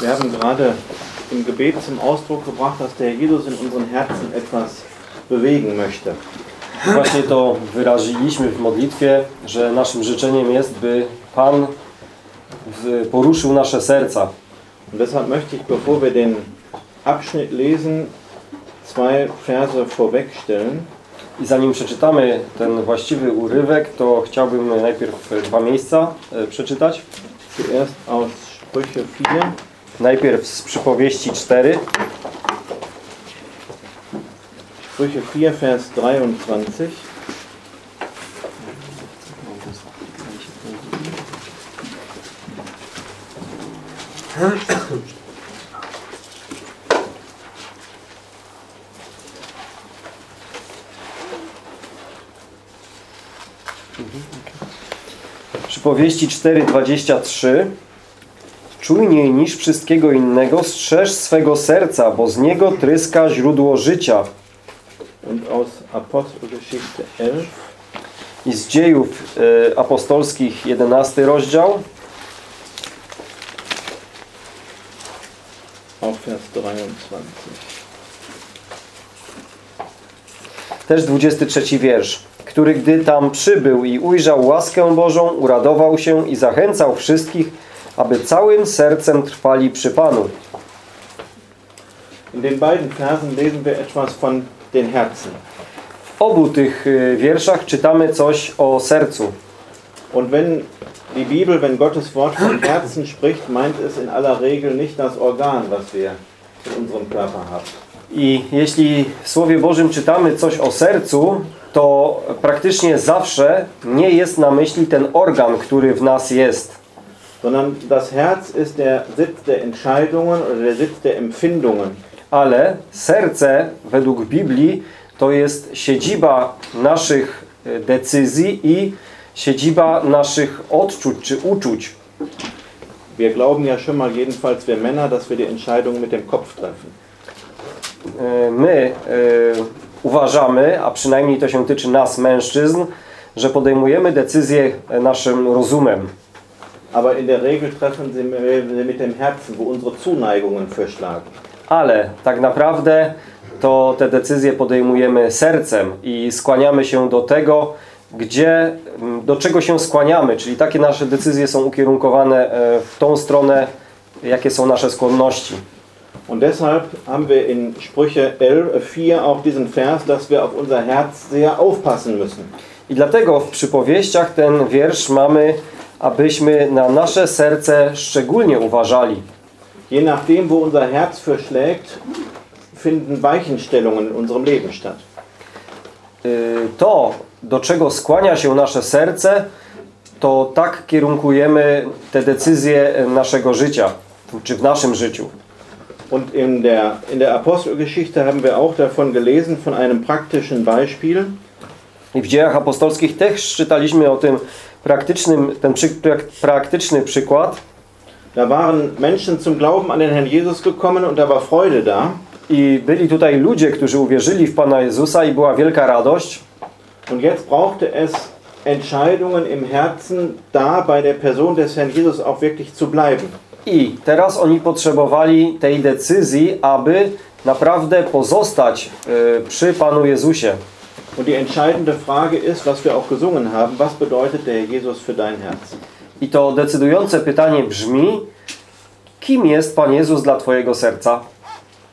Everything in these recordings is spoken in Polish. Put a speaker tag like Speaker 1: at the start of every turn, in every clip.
Speaker 1: Wir haben gerade im Gebet zum Ausdruck gebracht, dass der Jesus in unseren Herzen etwas bewegen möchte.
Speaker 2: Właśnie to wyraziliśmy w modlitwie, że naszym życzeniem jest, by Pan poruszył nasze serca.
Speaker 1: Und deshalb möchte ich, bevor wir den Abschnitt lesen, zwei Verse vorwegstellen.
Speaker 2: I zanim przeczytamy ten właściwy urywek, to chciałbym najpierw dwa miejsca e, przeczytać.
Speaker 1: Zuerst aus Sprüche 4,
Speaker 2: Najpierw z przypowieści 4,
Speaker 1: Sprüche 4, Vers 23.
Speaker 2: Przypowieści 4:23 Czujniej niż wszystkiego innego strzeż swego serca, bo z niego tryska źródło życia.
Speaker 1: Und aus Apostelgeschichte 11,
Speaker 2: I z dziejów e, apostolskich 11 rozdział,
Speaker 1: auch Vers 23.
Speaker 2: też 23 wiersz, który gdy tam przybył i ujrzał łaskę Bożą, uradował się i zachęcał wszystkich, aby całym sercem trwali przy Panu.
Speaker 1: In den beiden Versen lesen wir etwas von den Herzen.
Speaker 2: W obu tych e, wierszach czytamy coś o sercu.
Speaker 1: Und wenn die Bibel, wenn Gottes Wort von Herzen spricht, meint es in aller Regel nicht das Organ, was wir in unserem Körper haben.
Speaker 2: I jeśli w Słowie Bożym czytamy coś o sercu, to praktycznie zawsze nie jest na myśli ten organ, który w nas jest.
Speaker 1: Sondern das Herz ist der Sitz der Entscheidungen oder der Sitz der Empfindungen.
Speaker 2: Ale serce, według Biblii, to jest siedziba naszych e, decyzji i siedziba naszych odczuć czy uczuć.
Speaker 1: Wir glauben ja schon mal, jedenfalls wir Männer, dass wir die Entscheidungen mit dem Kopf treffen.
Speaker 2: E, My e, uważamy, a przynajmniej to się tyczy nas, mężczyzn, że podejmujemy decyzje naszym rozumem.
Speaker 1: Aber in der Regel treffen sie mit mit dem Herzen, wo unsere Zuneigungen verschlagen.
Speaker 2: Ale tak naprawdę to te decyzje podejmujemy sercem i skłaniamy się do tego, gdzie, m, do czego się skłaniamy, czyli takie nasze decyzje są ukierunkowane e, w tą stronę, jakie są nasze skłonności.
Speaker 1: Und deshalb haben wir in Sprüche 11, 4 auch diesen Vers, dass wir auf unser Herz sehr aufpassen müssen.
Speaker 2: I dlatego w przypowieściach ten wiersz mamy, abyśmy na nasze serce szczególnie uważali.
Speaker 1: Je nachdem, wo unser Herz verschlägt, finden Weichenstellungen in unserem Leben statt.
Speaker 2: Y, To, do czego skłania się nasze serce, to tak kierunkujemy te decyzje naszego życia, czy w naszym życiu.
Speaker 1: Und in der, in der Apostelgeschichte haben wir auch davon gelesen, von einem praktischen Beispiel.
Speaker 2: I w dziejach apostolskich też czytaliśmy o tym praktycznym, ten przy, prak, praktyczny przykład.
Speaker 1: Da waren Menschen zum Glauben an den Herrn Jesus gekommen und da war Freude da.
Speaker 2: I byli tutaj ludzie, którzy uwierzyli w Pana Jezusa i była wielka radość.
Speaker 1: Und jetzt brauchte es Entscheidungen im Herzen, da bei der Person des Herrn Jesus auch wirklich zu bleiben.
Speaker 2: I teraz oni potrzebowali tej decyzji, aby naprawdę pozostać y, przy Panu Jezusie.
Speaker 1: Und die entscheidende Frage ist, was wir auch gesungen haben, was bedeutet der Jesus für dein Herz?
Speaker 2: I to decydujące pytanie brzmi, kim jest Pan Jezus dla Twojego serca?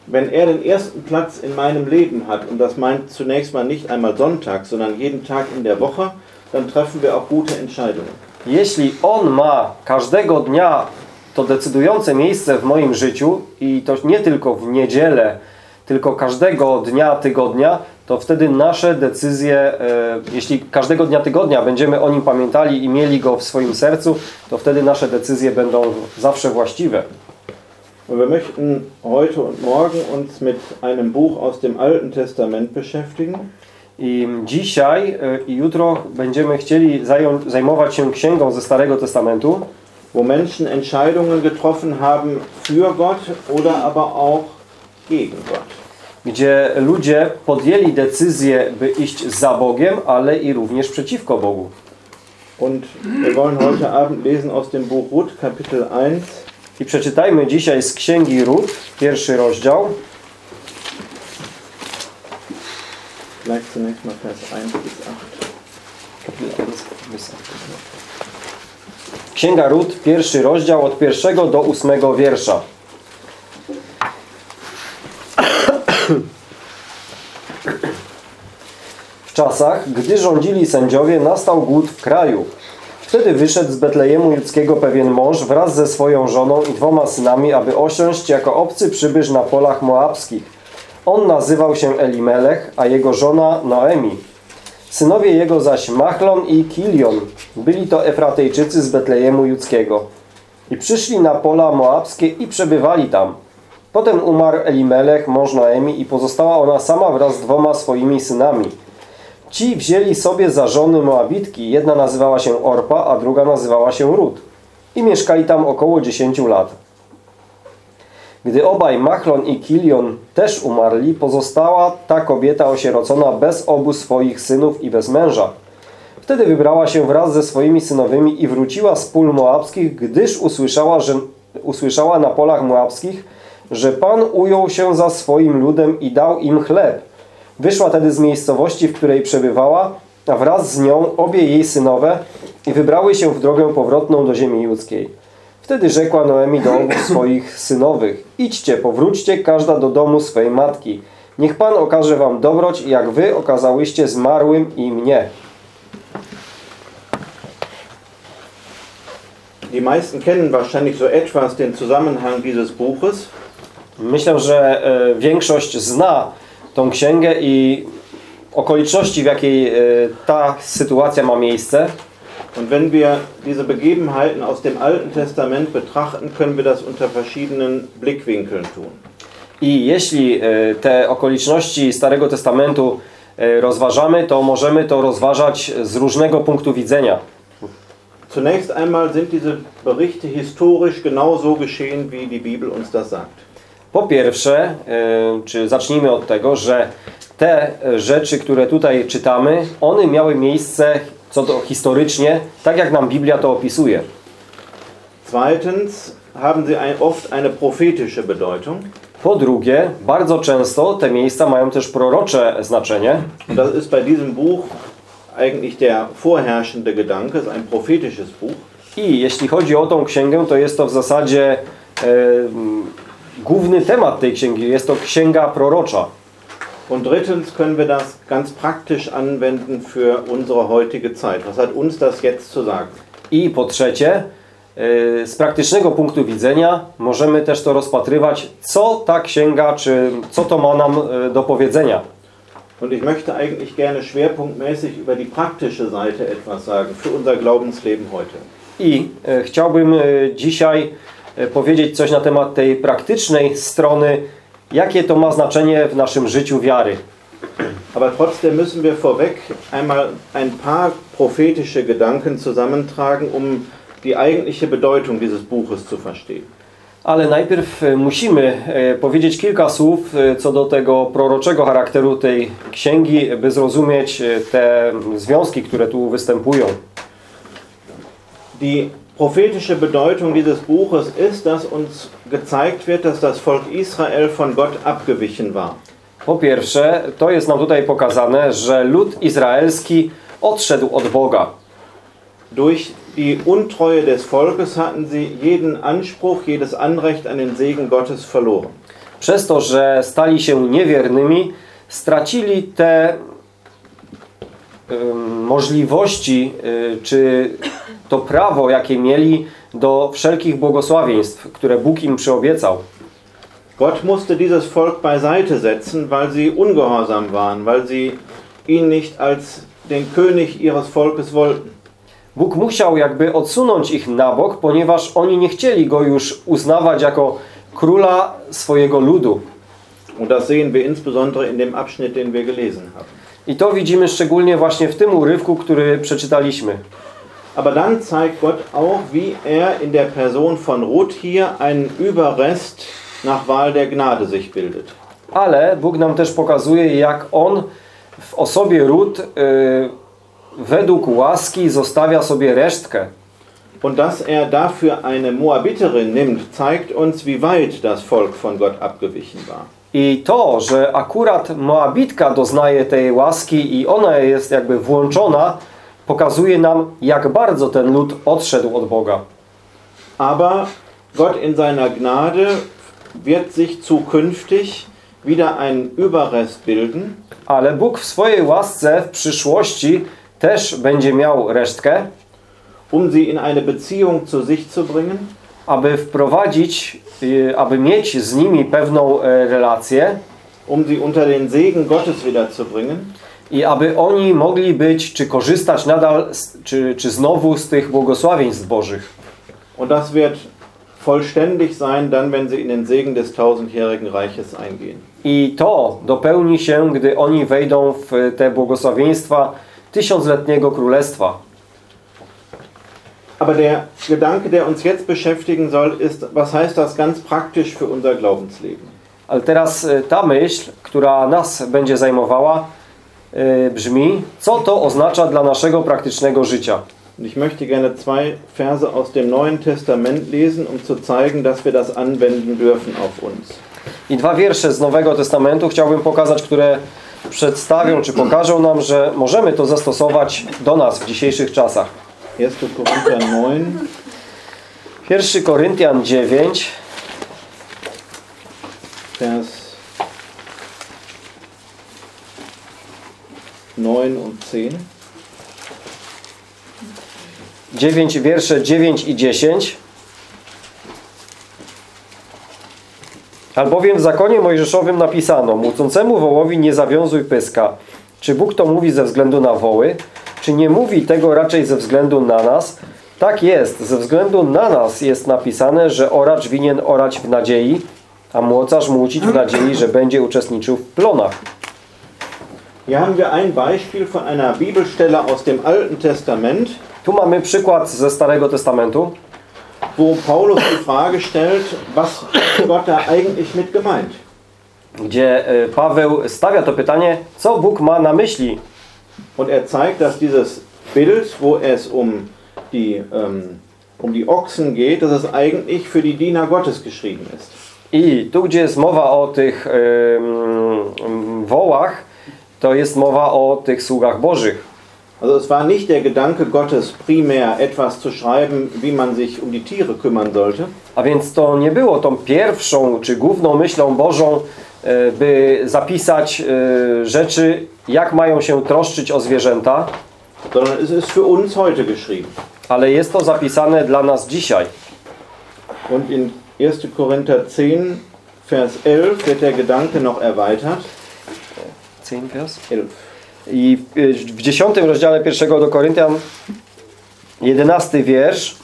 Speaker 1: Wenn er den ersten Platz in meinem Leben hat, und das meint zunächst mal nicht einmal Sonntag, sondern jeden Tag in der Woche, dann treffen wir auch gute Entscheidungen.
Speaker 2: Jeśli On ma każdego dnia to decydujące miejsce w moim życiu i to nie tylko w niedzielę, tylko każdego dnia tygodnia, to wtedy nasze decyzje, e, jeśli każdego dnia tygodnia będziemy o Nim pamiętali i mieli Go w swoim sercu, to wtedy nasze decyzje będą zawsze właściwe.
Speaker 1: Und wir möchten heute und morgen uns mit einem Buch aus dem Alten Testament beschäftigen.
Speaker 2: I dzisiaj e, i jutro będziemy chcieli zająć, zajmować się księgą ze Starego Testamentu,
Speaker 1: wo Menschen Entscheidungen getroffen haben für Gott oder aber auch gegen Gott.
Speaker 2: Gdzie ludzie podjęli decyzję, by iść za Bogiem, ale i również przeciwko Bogu.
Speaker 1: Und wir wollen heute Abend lesen aus dem Buch Ruth, Kapitel 1,
Speaker 2: I przeczytajmy dzisiaj z Księgi Rut, pierwszy rozdział.
Speaker 1: Vielleicht zunächst mal Vers 1 bis 8.
Speaker 2: Księga Rut, pierwszy rozdział od pierwszego do ósmego wiersza. Czasach, gdy rządzili sędziowie, nastał głód w kraju. Wtedy wyszedł z Betlejemu Judzkiego pewien mąż wraz ze swoją żoną i dwoma synami, aby osiąść jako obcy przybysz na polach moabskich. On nazywał się Elimelech, a jego żona Noemi. Synowie jego zaś Machlon i Kilion. Byli to Efratejczycy z Betlejemu Judzkiego. I przyszli na pola moabskie i przebywali tam. Potem umarł Elimelech, mąż Noemi i pozostała ona sama wraz z dwoma swoimi synami. Ci wzięli sobie za żony Moabitki. Jedna nazywała się Orpa, a druga nazywała się Rut. I mieszkali tam około 10 lat. Gdy obaj Machlon i Kilion też umarli, pozostała ta kobieta osierocona bez obu swoich synów i bez męża. Wtedy wybrała się wraz ze swoimi synowymi i wróciła z pól moabskich, gdyż usłyszała, że, usłyszała na polach moabskich, że Pan ujął się za swoim ludem i dał im chleb. Wyszła tedy z miejscowości, w której przebywała, a wraz z nią obie jej synowe i wybrały się w drogę powrotną do ziemi judzkiej. Wtedy rzekła Noemi do obu swoich synowych, idźcie, powróćcie każda do domu swej matki. Niech Pan okaże wam dobroć, jak wy okazałyście zmarłym i mnie.
Speaker 1: Die meisten kennen wahrscheinlich so etwas den Zusammenhang dieses Buches.
Speaker 2: Myślę, że e, większość zna tą księgę i okoliczności, w jakiej e, ta sytuacja ma miejsce.
Speaker 1: Und wenn wir diese Begebenheiten aus dem Alten Testament betrachten, können wir das unter verschiedenen Blickwinkeln tun.
Speaker 2: I jeśli e, te okoliczności Starego Testamentu e, rozważamy, to możemy to rozważać z różnego punktu widzenia.
Speaker 1: Zunächst einmal sind diese Berichte historisch genauso geschehen, wie die Bibel uns das sagt.
Speaker 2: Po pierwsze, e, czy zacznijmy od tego, że te rzeczy, które tutaj czytamy, one miały miejsce co do historycznie, tak jak nam Biblia to opisuje.
Speaker 1: Zweitens haben sie oft eine prophetische Bedeutung.
Speaker 2: Po drugie, bardzo często te miejsca mają też prorocze znaczenie.
Speaker 1: Und das ist bei diesem Buch eigentlich der vorherrschende Gedanke, ist ein prophetisches Buch.
Speaker 2: I jeśli chodzi o tą księgę, to jest to w zasadzie e, główny temat tej księgi. Jest to księga prorocza.
Speaker 1: Und drittens können wir das ganz praktisch anwenden für unsere heutige Zeit. Was hat uns das jetzt zu sagen?
Speaker 2: I po trzecie, e, z praktycznego punktu widzenia możemy też to rozpatrywać, co ta księga, czy co to ma nam e, do powiedzenia.
Speaker 1: Und ich möchte eigentlich gerne schwerpunktmäßig über die praktische Seite etwas sagen, für unser Glaubensleben heute.
Speaker 2: I e, chciałbym dzisiaj powiedzieć coś na temat tej praktycznej strony, jakie to ma znaczenie w naszym życiu wiary.
Speaker 1: Aber trotzdem müssen wir vorweg einmal ein paar prophetische Gedanken zusammentragen, um die eigentliche Bedeutung dieses Buches zu verstehen.
Speaker 2: Ale najpierw e, musimy e, powiedzieć kilka słów e, co do tego proroczego charakteru tej księgi, by zrozumieć e, te związki, które tu występują.
Speaker 1: Die prophetische Bedeutung dieses Buches ist, dass uns gezeigt wird, dass das Volk Israel von Gott abgewichen war.
Speaker 2: Po pierwsze, to jest nam tutaj pokazane, że lud izraelski odszedł od Boga.
Speaker 1: Durch die Untreue des Volkes hatten sie jeden Anspruch, jedes Anrecht an den Segen Gottes verloren.
Speaker 2: Przez to, że stali się niewiernymi, stracili te ym, możliwości, y, czy to prawo, jakie mieli do wszelkich błogosławieństw, które Bóg im przyobiecał.
Speaker 1: Gott musste dieses Volk beiseite setzen, weil sie ungehorsam waren, weil sie ihn nicht als den König ihres Volkes wollten.
Speaker 2: Bóg musiał jakby odsunąć ich na bok, ponieważ oni nie chcieli Go już uznawać jako króla swojego ludu.
Speaker 1: Und das sehen wir insbesondere in dem Abschnitt, den wir gelesen haben.
Speaker 2: I to widzimy szczególnie właśnie w tym urywku, który przeczytaliśmy.
Speaker 1: Aber dann zeigt Gott auch, wie er in der Person von Ruth hier einen Überrest nach Wahl der Gnade sich bildet.
Speaker 2: Ale Bóg nam też pokazuje, jak On w osobie Rut y, według łaski zostawia sobie resztkę.
Speaker 1: Und dass er dafür eine Moabiterin nimmt, zeigt uns, wie weit das Volk von Gott abgewichen war.
Speaker 2: I to, że akurat Moabitka doznaje tej łaski i ona jest jakby włączona, pokazuje nam, jak bardzo ten lud odszedł od Boga.
Speaker 1: Aber Gott in seiner Gnade wird sich zukünftig wieder einen Überrest bilden,
Speaker 2: Ale Bóg w swojej łasce w przyszłości też będzie miał resztkę,
Speaker 1: um sie in eine Beziehung zu sich zu bringen,
Speaker 2: aby wprowadzić, y, aby mieć z nimi pewną e, relację
Speaker 1: um sie unter den Segen Gottes wieder zu bringen.
Speaker 2: I aby oni mogli być, czy korzystać nadal, czy, czy znowu z tych błogosławieństw Bożych.
Speaker 1: Und das wird vollständig sein, dann, wenn sie in den Segen des tausendjährigen Reiches eingehen.
Speaker 2: I to dopełni się, gdy oni wejdą w te błogosławieństwa tysiącletniego królestwa.
Speaker 1: Aber der Gedanke, der uns jetzt beschäftigen soll, ist, was heißt das ganz praktisch für unser Glaubensleben?
Speaker 2: Ale teraz e, ta myśl, która nas będzie zajmowała, brzmi, co to oznacza dla naszego praktycznego życia.
Speaker 1: Ich möchte gerne zwei Verse aus dem Neuen Testament lesen, um zu zeigen, dass wir das anwenden dürfen auf uns.
Speaker 2: I dwa wiersze z Nowego Testamentu chciałbym pokazać, które przedstawią, czy pokażą nam, że możemy to zastosować do nas w dzisiejszych czasach.
Speaker 1: 1. Korinther 9,
Speaker 2: 1 Koryntian 9,
Speaker 1: Vers 9 und 10.
Speaker 2: 9 wiersze 9 i 10. Albowiem w zakonie mojżeszowym napisano Młócącemu wołowi nie zawiązuj pyska. Czy Bóg to mówi ze względu na woły? Czy nie mówi tego raczej ze względu na nas? Tak jest, ze względu na nas jest napisane, że oracz winien orać w nadziei, a młocarz młócić w nadziei, że będzie uczestniczył w plonach.
Speaker 1: Hier haben wir ein Beispiel von einer Bibelstelle aus dem Alten Testament,
Speaker 2: Tu mamy przykład ze Starego Testamentu,
Speaker 1: wo Paulus die Frage stellt, was hat Gott da eigentlich mit gemeint?
Speaker 2: gdzie e, Paweł stawia to pytanie, co Bóg ma na myśli.
Speaker 1: Und er zeigt, dass dieses Bild, wo es um die, ähm, um die Ochsen geht, dass es eigentlich für die Diener Gottes geschrieben ist.
Speaker 2: I tu, gdzie jest mowa o tych em, wołach, to jest mowa o tych sługach Bożych.
Speaker 1: Also es war nicht der Gedanke Gottes, primär etwas zu schreiben, wie man sich um die Tiere kümmern sollte,
Speaker 2: A więc to nie było tą pierwszą czy główną myślą Bożą, e, by zapisać e, rzeczy, jak mają się troszczyć o zwierzęta,
Speaker 1: sondern es ist für uns heute geschrieben.
Speaker 2: ale jest to zapisane dla nas dzisiaj.
Speaker 1: Und in 1. Korinther 10, Vers 11 wird der Gedanke noch erweitert. 11.
Speaker 2: I y, w 10 rozdziale pierwszego do Koryntian 11 wiersz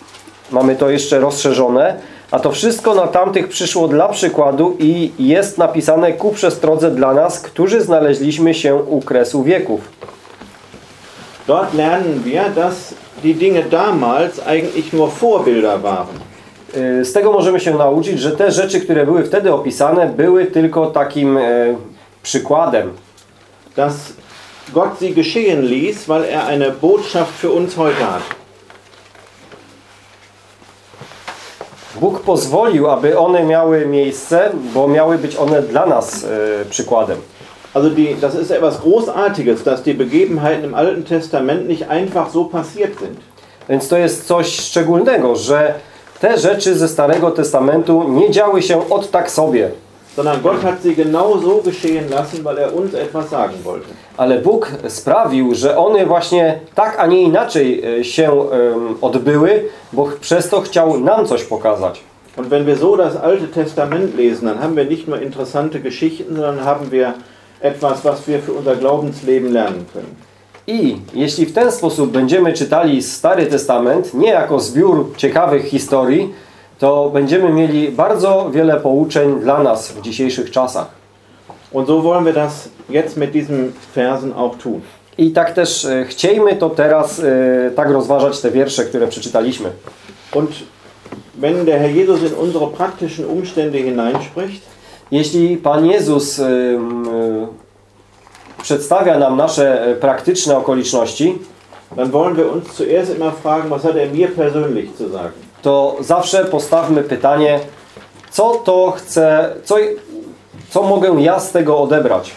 Speaker 2: mamy to jeszcze rozszerzone a to wszystko na tamtych przyszło dla przykładu i jest napisane ku przestrodze dla nas, którzy znaleźliśmy się u kresu wieków.
Speaker 1: Dort lernen wir, dass die Dinge damals eigentlich nur Vorbilder waren.
Speaker 2: Y, Z tego możemy się nauczyć, że te rzeczy, które były wtedy opisane, były tylko takim e, przykładem.
Speaker 1: Dass Gott sie geschehen ließ, weil er eine Botschaft für uns heute hat.
Speaker 2: Bóg pozwolił, aby one miały miejsce, bo miały być one dla nas e, przykładem.
Speaker 1: Also die, das ist etwas Großartiges, dass die Begebenheiten im Alten Testament nicht einfach so passiert sind.
Speaker 2: Więc to jest coś szczególnego, że te rzeczy ze Starego Testamentu nie działy się od tak sobie.
Speaker 1: Sondern Gott hat sie genau so geschehen lassen, weil er uns etwas sagen wollte.
Speaker 2: Ale Bóg sprawił, że one właśnie tak, a nie inaczej e, się em, odbyły, bo przez to chciał nam coś pokazać.
Speaker 1: Und wenn wir so das Alte Testament lesen, dann haben wir nicht nur interessante Geschichten, sondern haben wir etwas, was wir für unser Glaubensleben lernen können.
Speaker 2: I jeśli w ten sposób będziemy czytali Stary Testament, nie jako zbiór ciekawych historii, to będziemy mieli bardzo wiele pouczeń dla nas w dzisiejszych czasach.
Speaker 1: Und so wollen wir das jetzt mit diesen Versen auch tun.
Speaker 2: I tak też e, chciejmy to teraz e, tak rozważać te wiersze, które przeczytaliśmy.
Speaker 1: Und wenn der Herr Jesus in unsere praktischen Umstände hineinspricht,
Speaker 2: Jeśli Pan Jezus y, przedstawia nam nasze e, praktyczne okoliczności,
Speaker 1: dann wollen wir uns zuerst immer fragen, was hat er mir persönlich zu sagen?
Speaker 2: To zawsze postawmy pytanie, co to chcę, co, co mogę ja z tego odebrać.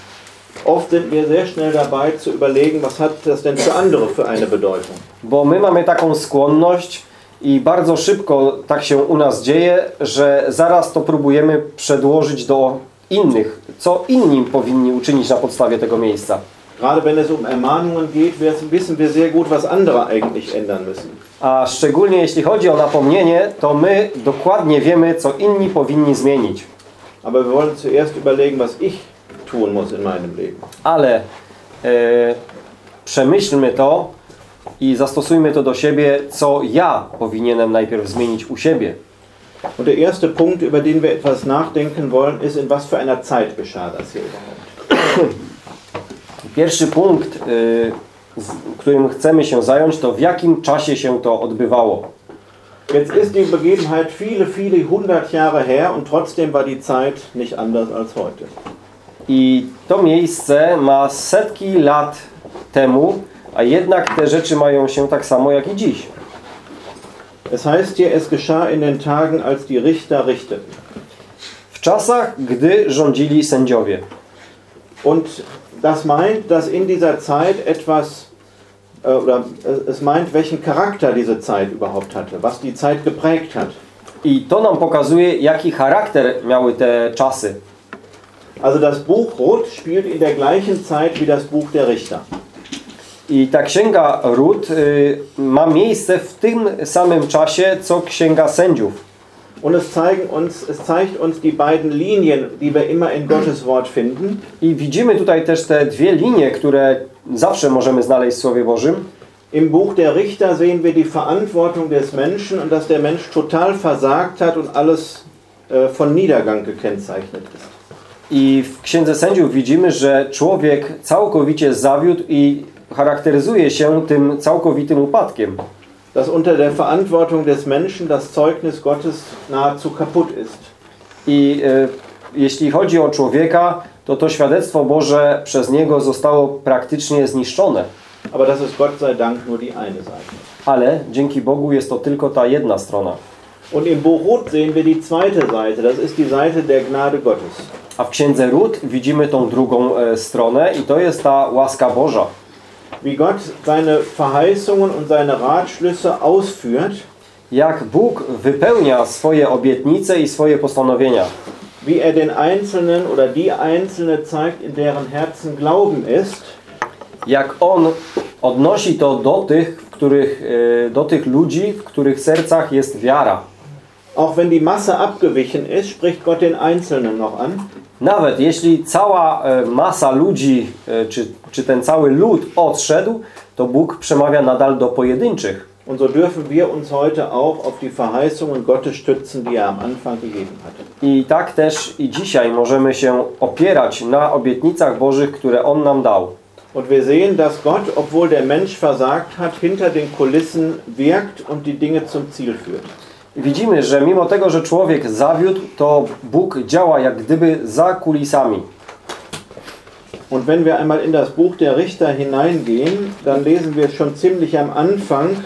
Speaker 1: Oft sind wir sehr schnell dabei zu überlegen, was hat das denn für andere für eine Bedeutung?
Speaker 2: Bo my mamy taką skłonność i bardzo szybko tak się u nas dzieje, że zaraz to próbujemy przedłożyć do innych, co inni powinni uczynić na podstawie tego miejsca.
Speaker 1: Gerade wenn es um Ermahnungen geht, wissen wir sehr gut, was andere eigentlich ändern müssen.
Speaker 2: A szczególnie jeśli chodzi o napomnienie, to my dokładnie wiemy, co inni powinni zmienić.
Speaker 1: Aber wir wollen zuerst überlegen, was ich tun muss in meinem Leben.
Speaker 2: Ale e, przemyślmy to i zastosujmy to do siebie, co ja powinienem najpierw zmienić u siebie.
Speaker 1: Und der erste Punkt, über den wir etwas nachdenken wollen, ist, in was für einer Zeit geschah das hier überhaupt?
Speaker 2: Pierwszy punkt, y, którym chcemy się zająć, to w jakim czasie się to odbywało.
Speaker 1: Jetzt ist die Begebenheit viele, viele hundert Jahre her und trotzdem war die Zeit nicht anders als heute.
Speaker 2: I to miejsce ma setki lat temu, a jednak te rzeczy mają się tak samo jak i dziś.
Speaker 1: Es heißt hier, es geschah in den Tagen, als die Richter richteten.
Speaker 2: W czasach, gdy rządzili sędziowie.
Speaker 1: Und das meint, dass in dieser Zeit etwas, äh, oder es meint, welchen Charakter diese Zeit überhaupt hatte, was die Zeit geprägt hat.
Speaker 2: I to nam pokazuje, jaki charakter miały te czasy.
Speaker 1: Also das Buch Ruth spielt in der gleichen Zeit wie das Buch der Richter.
Speaker 2: I ta księga Rut y, ma miejsce w tym samym czasie, co księga sędziów.
Speaker 1: Und es, zeigen uns, es zeigt uns die beiden Linien, die wir immer in Gottes Wort finden.
Speaker 2: I widzimy tutaj też te dwie linie, które zawsze możemy znaleźć w Słowie Bożym.
Speaker 1: Im Buch der Richter sehen wir die Verantwortung des Menschen und dass der Mensch total versagt hat und alles äh, von Niedergang gekennzeichnet ist.
Speaker 2: I w Księdze Sędziów widzimy, że człowiek całkowicie zawiódł i charakteryzuje się tym całkowitym upadkiem.
Speaker 1: Dass unter der Verantwortung des Menschen das Zeugnis Gottes nahezu kaputt ist.
Speaker 2: I e, jeśli chodzi o człowieka, to to świadectwo Boże przez niego zostało praktycznie zniszczone.
Speaker 1: Aber das ist Gott sei Dank nur die eine Seite.
Speaker 2: Ale dzięki Bogu jest to tylko ta jedna strona.
Speaker 1: Und im Buch Ruth sehen wir die zweite Seite, das ist die Seite der Gnade Gottes.
Speaker 2: A w Księdze Rut widzimy tą drugą e, stronę i to jest ta łaska Boża.
Speaker 1: Wie Gott seine Verheißungen und seine Ratschlüsse ausführt,
Speaker 2: Jak Bóg wypełnia swoje obietnice i swoje postanowienia.
Speaker 1: wie er den Einzelnen oder die Einzelne zeigt, in deren Herzen Glauben ist,
Speaker 2: Jak On odnosi to do tych, w których, e, do tych ludzi, w których sercach jest wiara.
Speaker 1: auch wenn die Masse abgewichen ist, spricht Gott den Einzelnen noch an.
Speaker 2: Nawet jeśli cała e, masa ludzi, e, czy, czy ten cały lud odszedł, to Bóg przemawia nadal do pojedynczych.
Speaker 1: Und so dürfen wir uns heute auch auf die Verheißungen Gottes stützen, die er am Anfang gegeben hat.
Speaker 2: I tak też i dzisiaj możemy się opierać na obietnicach Bożych, które On nam dał.
Speaker 1: Und wir sehen, dass Gott, obwohl der Mensch versagt hat, hinter den Kulissen wirkt und die Dinge zum Ziel führt.
Speaker 2: Widzimy, że mimo tego, że człowiek zawiódł, to Bóg działa jak gdyby za kulisami.
Speaker 1: Und wenn wir einmal in das Buch der Richter hineingehen, dann lesen wir schon ziemlich am Anfang,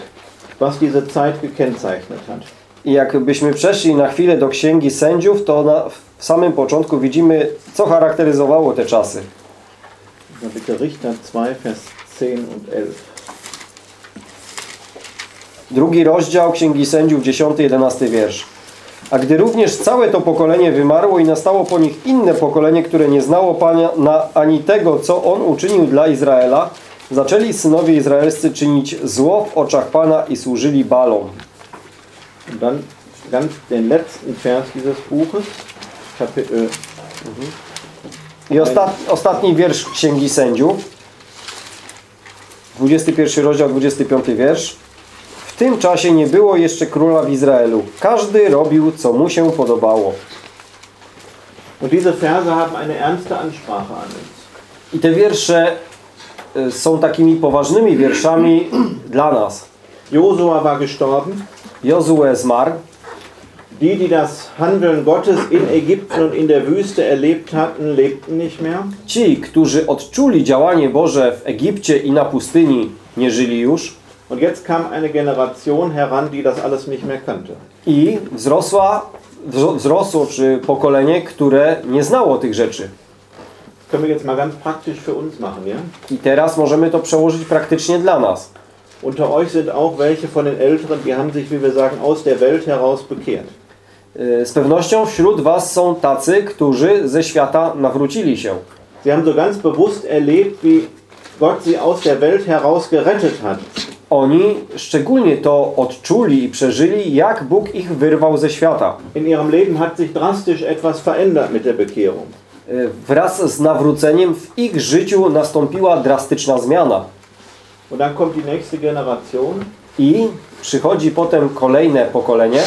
Speaker 1: was diese Zeit gekennzeichnet hat.
Speaker 2: I jakbyśmy przeszli na chwilę do Księgi Sędziów, to na, w samym początku widzimy, co charakteryzowało te czasy.
Speaker 1: Bitte Richter 2, Vers 10 und 11.
Speaker 2: Drugi rozdział Księgi Sędziów, 10-11 wiersz. A gdy również całe to pokolenie wymarło i nastało po nich inne pokolenie, które nie znało Pana na, ani tego, co On uczynił dla Izraela, zaczęli synowie izraelscy czynić zło w oczach Pana i służyli Balom.
Speaker 1: Dann ganz den letzten Vers dieses Buches, Kapitel,
Speaker 2: I ostat, ostatni wiersz Księgi Sędziów, 21 rozdział, 25 wiersz. W tym czasie nie było jeszcze króla w Izraelu. Każdy robił, co mu się podobało. I te wiersze y, są takimi poważnymi wierszami dla nas.
Speaker 1: Josua war gestorben.
Speaker 2: Jozue zmarł.
Speaker 1: Die, die das Handeln Gottes in Ägypten und in der Wüste erlebt hatten, lebten nicht mehr.
Speaker 2: Ci, którzy odczuli działanie Boże w Egipcie i na pustyni, nie żyli już.
Speaker 1: Und jetzt kam eine Generation heran, die das alles nicht mehr kannte.
Speaker 2: I wzrosła, wzro- wzrosło czy pokolenie, które nie znało tych rzeczy.
Speaker 1: Können wir jetzt mal ganz praktisch für uns machen, ja?
Speaker 2: I teraz możemy to przełożyć praktycznie dla nas.
Speaker 1: Unter euch sind auch welche von den Älteren, die haben sich, wie wir sagen, aus der Welt heraus bekehrt.
Speaker 2: Y, Z pewnością wśród Was są tacy, którzy ze świata nawrócili się.
Speaker 1: Sie haben so ganz bewusst erlebt, wie Gott sie aus der Welt heraus gerettet hat.
Speaker 2: Oni szczególnie to odczuli i przeżyli, jak Bóg ich wyrwał ze świata.
Speaker 1: In ihrem Leben hat sich drastisch etwas verändert mit der Bekehrung.
Speaker 2: Y, Wraz z nawróceniem w ich życiu nastąpiła drastyczna zmiana.
Speaker 1: Und dann kommt die nächste Generation.
Speaker 2: I przychodzi potem kolejne pokolenie.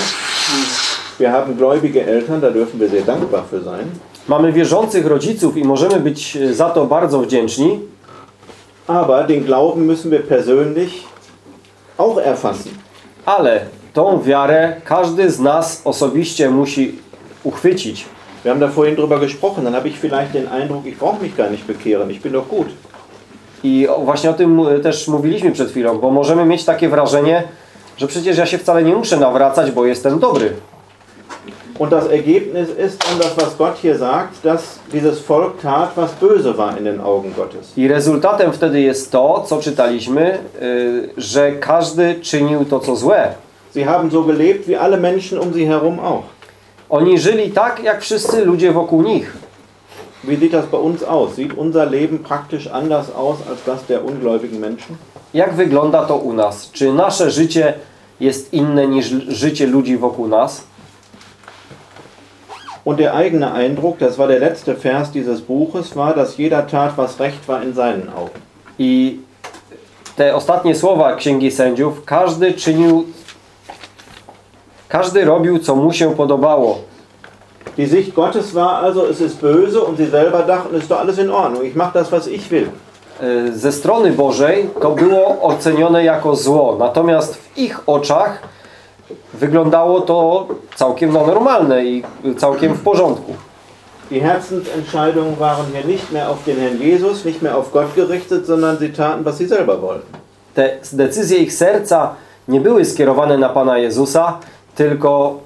Speaker 1: Wir haben gläubige Eltern, da dürfen wir sehr dankbar für sein.
Speaker 2: Mamy wierzących rodziców i możemy być y, za to bardzo wdzięczni,
Speaker 1: Aber den Glauben müssen wir persönlich auch erfassen.
Speaker 2: ale tą wiarę każdy z nas osobiście musi uchwycić.
Speaker 1: Wir haben da vorhin drüber gesprochen, dann habe ich vielleicht den Eindruck, ich brauche mich gar nicht bekehren, ich bin doch gut.
Speaker 2: I właśnie o tym też mówiliśmy przed chwilą, bo możemy mieć takie wrażenie, że przecież ja się wcale nie muszę nawracać, bo jestem dobry.
Speaker 1: Und das Ergebnis ist dann das, was Gott hier sagt, dass dieses Volk tat, was böse war in den Augen Gottes.
Speaker 2: I rezultatem wtedy jest to, co czytaliśmy, y, że każdy czynił to, co złe.
Speaker 1: Sie haben so gelebt wie alle Menschen um sie herum auch.
Speaker 2: Oni żyli tak, jak wszyscy ludzie wokół nich.
Speaker 1: Wie sieht das bei uns aus? Sieht unser Leben praktisch anders aus als das der ungläubigen Menschen?
Speaker 2: Jak wygląda to u nas? Czy nasze życie jest inne niż życie ludzi wokół nas?
Speaker 1: Und der eigene Eindruck, das war der letzte Vers dieses Buches, war, dass jeder tat, was recht war in seinen Augen.
Speaker 2: I te ostatnie słowa Księgi Sędziów, każdy czynił, każdy robił, co mu się podobało.
Speaker 1: Die Sicht Gottes war also, es ist böse und sie selber dachten, es ist doch alles in Ordnung, ich mache das, was ich will.
Speaker 2: Y, Ze strony Bożej to było ocenione jako zło, natomiast w ich oczach wyglądało to całkiem na normalne i całkiem w porządku.
Speaker 1: Die Herzensentscheidungen waren hier nicht mehr auf den Herrn Jesus, nicht mehr auf Gott gerichtet, sondern sie taten, was sie selber wollten.
Speaker 2: Te decyzje ich serca nie były skierowane na Pana Jezusa, tylko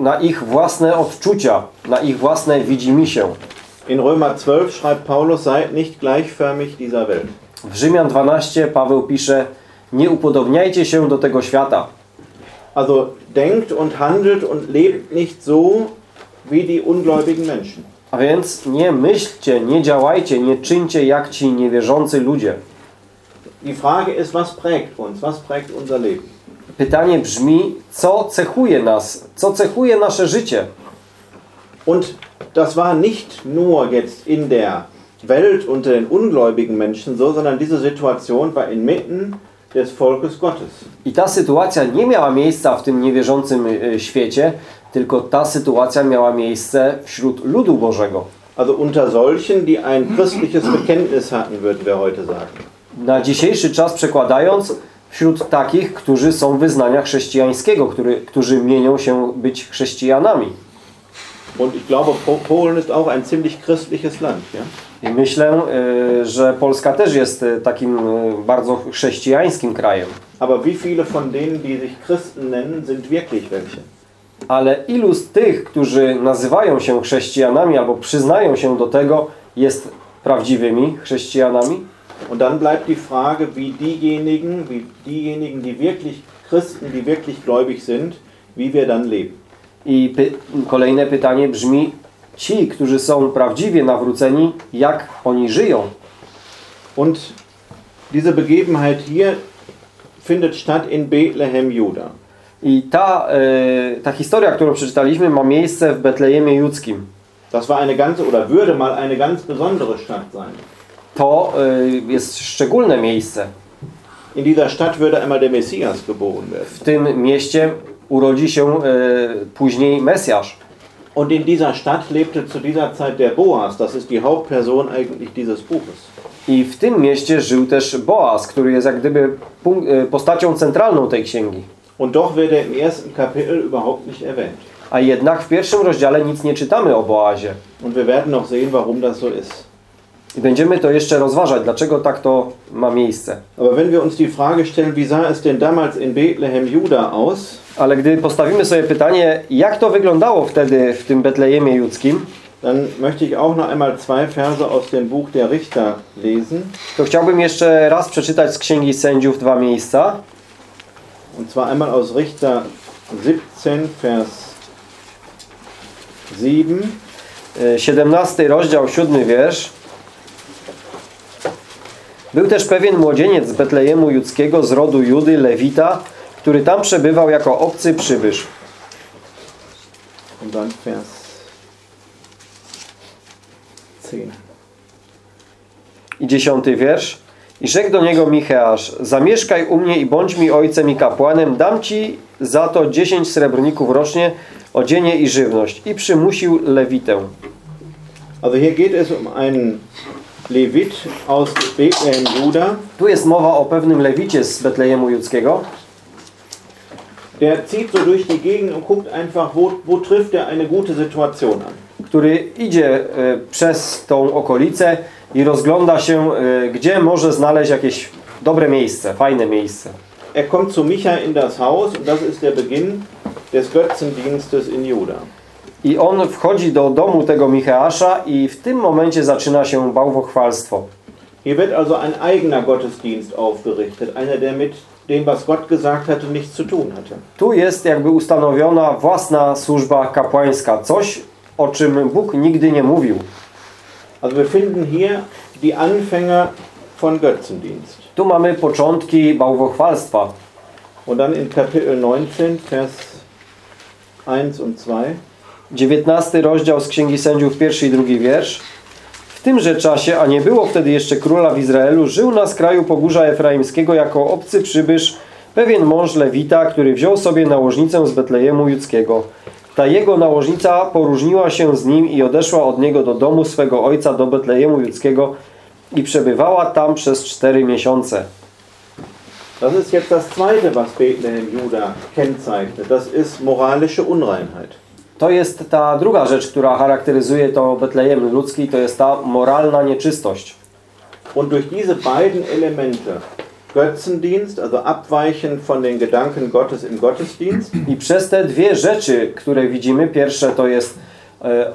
Speaker 2: na ich własne odczucia, na ich własne widzimisię.
Speaker 1: In Römer 12 schreibt Paulus, seid nicht gleichförmig dieser Welt.
Speaker 2: W Rzymian 12 Paweł pisze Nie upodobniajcie się do tego świata.
Speaker 1: Also denkt und handelt und lebt nicht so wie die ungläubigen Menschen.
Speaker 2: A więc nie myślcie, nie działajcie, nie czyńcie jak ci niewierzący ludzie.
Speaker 1: Die Frage ist, was prägt uns? Was prägt unser Leben?
Speaker 2: Pytanie brzmi, co cechuje nas, co cechuje nasze życie?
Speaker 1: Und das war nicht nur jetzt in der Welt unter den ungläubigen Menschen so, sondern diese Situation war inmitten.
Speaker 2: I ta sytuacja nie miała miejsca w tym niewierzącym y, świecie, tylko ta sytuacja miała miejsce wśród ludu Bożego.
Speaker 1: Also unter solchen, die ein christliches Bekenntnis hatten, würden wir heute sagen.
Speaker 2: Na dzisiejszy czas przekładając, wśród takich, którzy są wyznania chrześcijańskiego, który, którzy mienią się być chrześcijanami.
Speaker 1: Und ich glaube, Po- Polen ist auch ein ziemlich christliches Land. Ja?
Speaker 2: I myślę, y, że Polska też jest y, takim y, bardzo chrześcijańskim krajem.
Speaker 1: Aber wie viele von denen, die sich Christen nennen, sind wirklich welche?
Speaker 2: Ale ilu z tych, którzy nazywają się chrześcijanami albo przyznają się do tego, jest prawdziwymi chrześcijanami?
Speaker 1: Und dann bleibt die Frage, wie diejenigen, wie diejenigen, die wirklich Christen, die wirklich gläubig sind, wie wir dann leben.
Speaker 2: I py kolejne pytanie brzmi, ci, którzy są prawdziwie nawróceni, jak oni żyją?
Speaker 1: Und diese Begebenheit hier findet statt in Bethlehem, Juda.
Speaker 2: I ta, e, ta historia, którą przeczytaliśmy, ma miejsce w Betlejemie Judzkim.
Speaker 1: Das war eine ganze oder würde mal eine ganz besondere Stadt sein.
Speaker 2: To e, jest szczególne miejsce.
Speaker 1: In dieser Stadt würde einmal der Messias geboren werden.
Speaker 2: W tym mieście urodzi się e, później Mesjasz.
Speaker 1: Und in dieser Stadt lebte zu dieser Zeit der Boas. Das ist die Hauptperson eigentlich dieses Buches.
Speaker 2: I w tym mieście żył też Boaz, który jest jak gdyby e, postacią centralną tej księgi.
Speaker 1: Und doch wird er im ersten Kapitel überhaupt nicht erwähnt.
Speaker 2: A jednak w pierwszym rozdziale nic nie czytamy o Boazie.
Speaker 1: Und wir werden noch sehen, warum das so ist.
Speaker 2: I będziemy to jeszcze rozważać, dlaczego tak to ma miejsce.
Speaker 1: Aber wenn wir uns die Frage stellen, wie sah es denn damals in Bethlehem, Juda aus,
Speaker 2: Ale gdy postawimy sobie pytanie, jak to wyglądało wtedy w tym Betlejemie judzkim,
Speaker 1: dann möchte ich auch noch einmal zwei Verse aus dem Buch der Richter lesen.
Speaker 2: to chciałbym jeszcze raz przeczytać z Księgi Sędziów dwa miejsca.
Speaker 1: Und zwar einmal aus Richter 17, Vers 7.
Speaker 2: E, 17 rozdział, 7 wiersz. Był też pewien młodzieniec z Betlejemu Judzkiego z rodu Judy, Lewita, który tam przebywał jako obcy przybysz.
Speaker 1: Und dann Vers 10.
Speaker 2: I dziesiąty wiersz. I rzekł do niego Micheasz, zamieszkaj u mnie i bądź mi ojcem i kapłanem, dam ci za to dziesięć srebrników rocznie, odzienie i żywność. I przymusił Lewitę.
Speaker 1: Also hier geht es um einen Levit aus Bethlehem, Juda.
Speaker 2: Tu jest mowa o pewnym Lewicie z Betlejemu Judzkiego,
Speaker 1: Der zieht so durch die Gegend und guckt einfach, wo, wo trifft er eine gute Situation an.
Speaker 2: który idzie e, przez tą okolicę i rozgląda się, e, gdzie może znaleźć jakieś dobre miejsce, fajne miejsce.
Speaker 1: Er kommt zu Micha in das Haus und das ist der Beginn des Götzendienstes in Juda.
Speaker 2: I on wchodzi do domu tego Micheasza i w tym momencie zaczyna się bałwochwalstwo.
Speaker 1: Hier wird also ein eigener Gottesdienst aufgerichtet, einer, der mit dem, was Gott gesagt hatte, nichts zu tun hatte.
Speaker 2: Tu jest jakby ustanowiona własna służba kapłańska, coś o czym Bóg nigdy nie mówił.
Speaker 1: Also wir finden hier die Anfänge von Götzendienst.
Speaker 2: Tu mamy początki bałwochwalstwa.
Speaker 1: Und dann in Kapitel 19, Vers 1 und 2.
Speaker 2: 19 rozdział z Księgi Sędziów, pierwszy i drugi wiersz. W tymże czasie, a nie było wtedy jeszcze króla w Izraelu, żył na skraju Pogórza Efraimskiego jako obcy przybysz pewien mąż Lewita, który wziął sobie nałożnicę z Betlejemu Judzkiego. Ta jego nałożnica poróżniła się z nim i odeszła od niego do domu swego ojca do Betlejemu Judzkiego i przebywała tam przez cztery miesiące.
Speaker 1: Das ist jetzt das zweite, was Bethlehem Juda kennzeichnet. Das ist moralische Unreinheit.
Speaker 2: To jest ta druga rzecz, która charakteryzuje to Betlejem ludzki, to jest ta moralna nieczystość.
Speaker 1: Und durch diese beiden Elemente, Götzendienst, also Abweichen von den Gedanken Gottes im Gottesdienst,
Speaker 2: I przez te dwie rzeczy, które widzimy, pierwsze to jest e,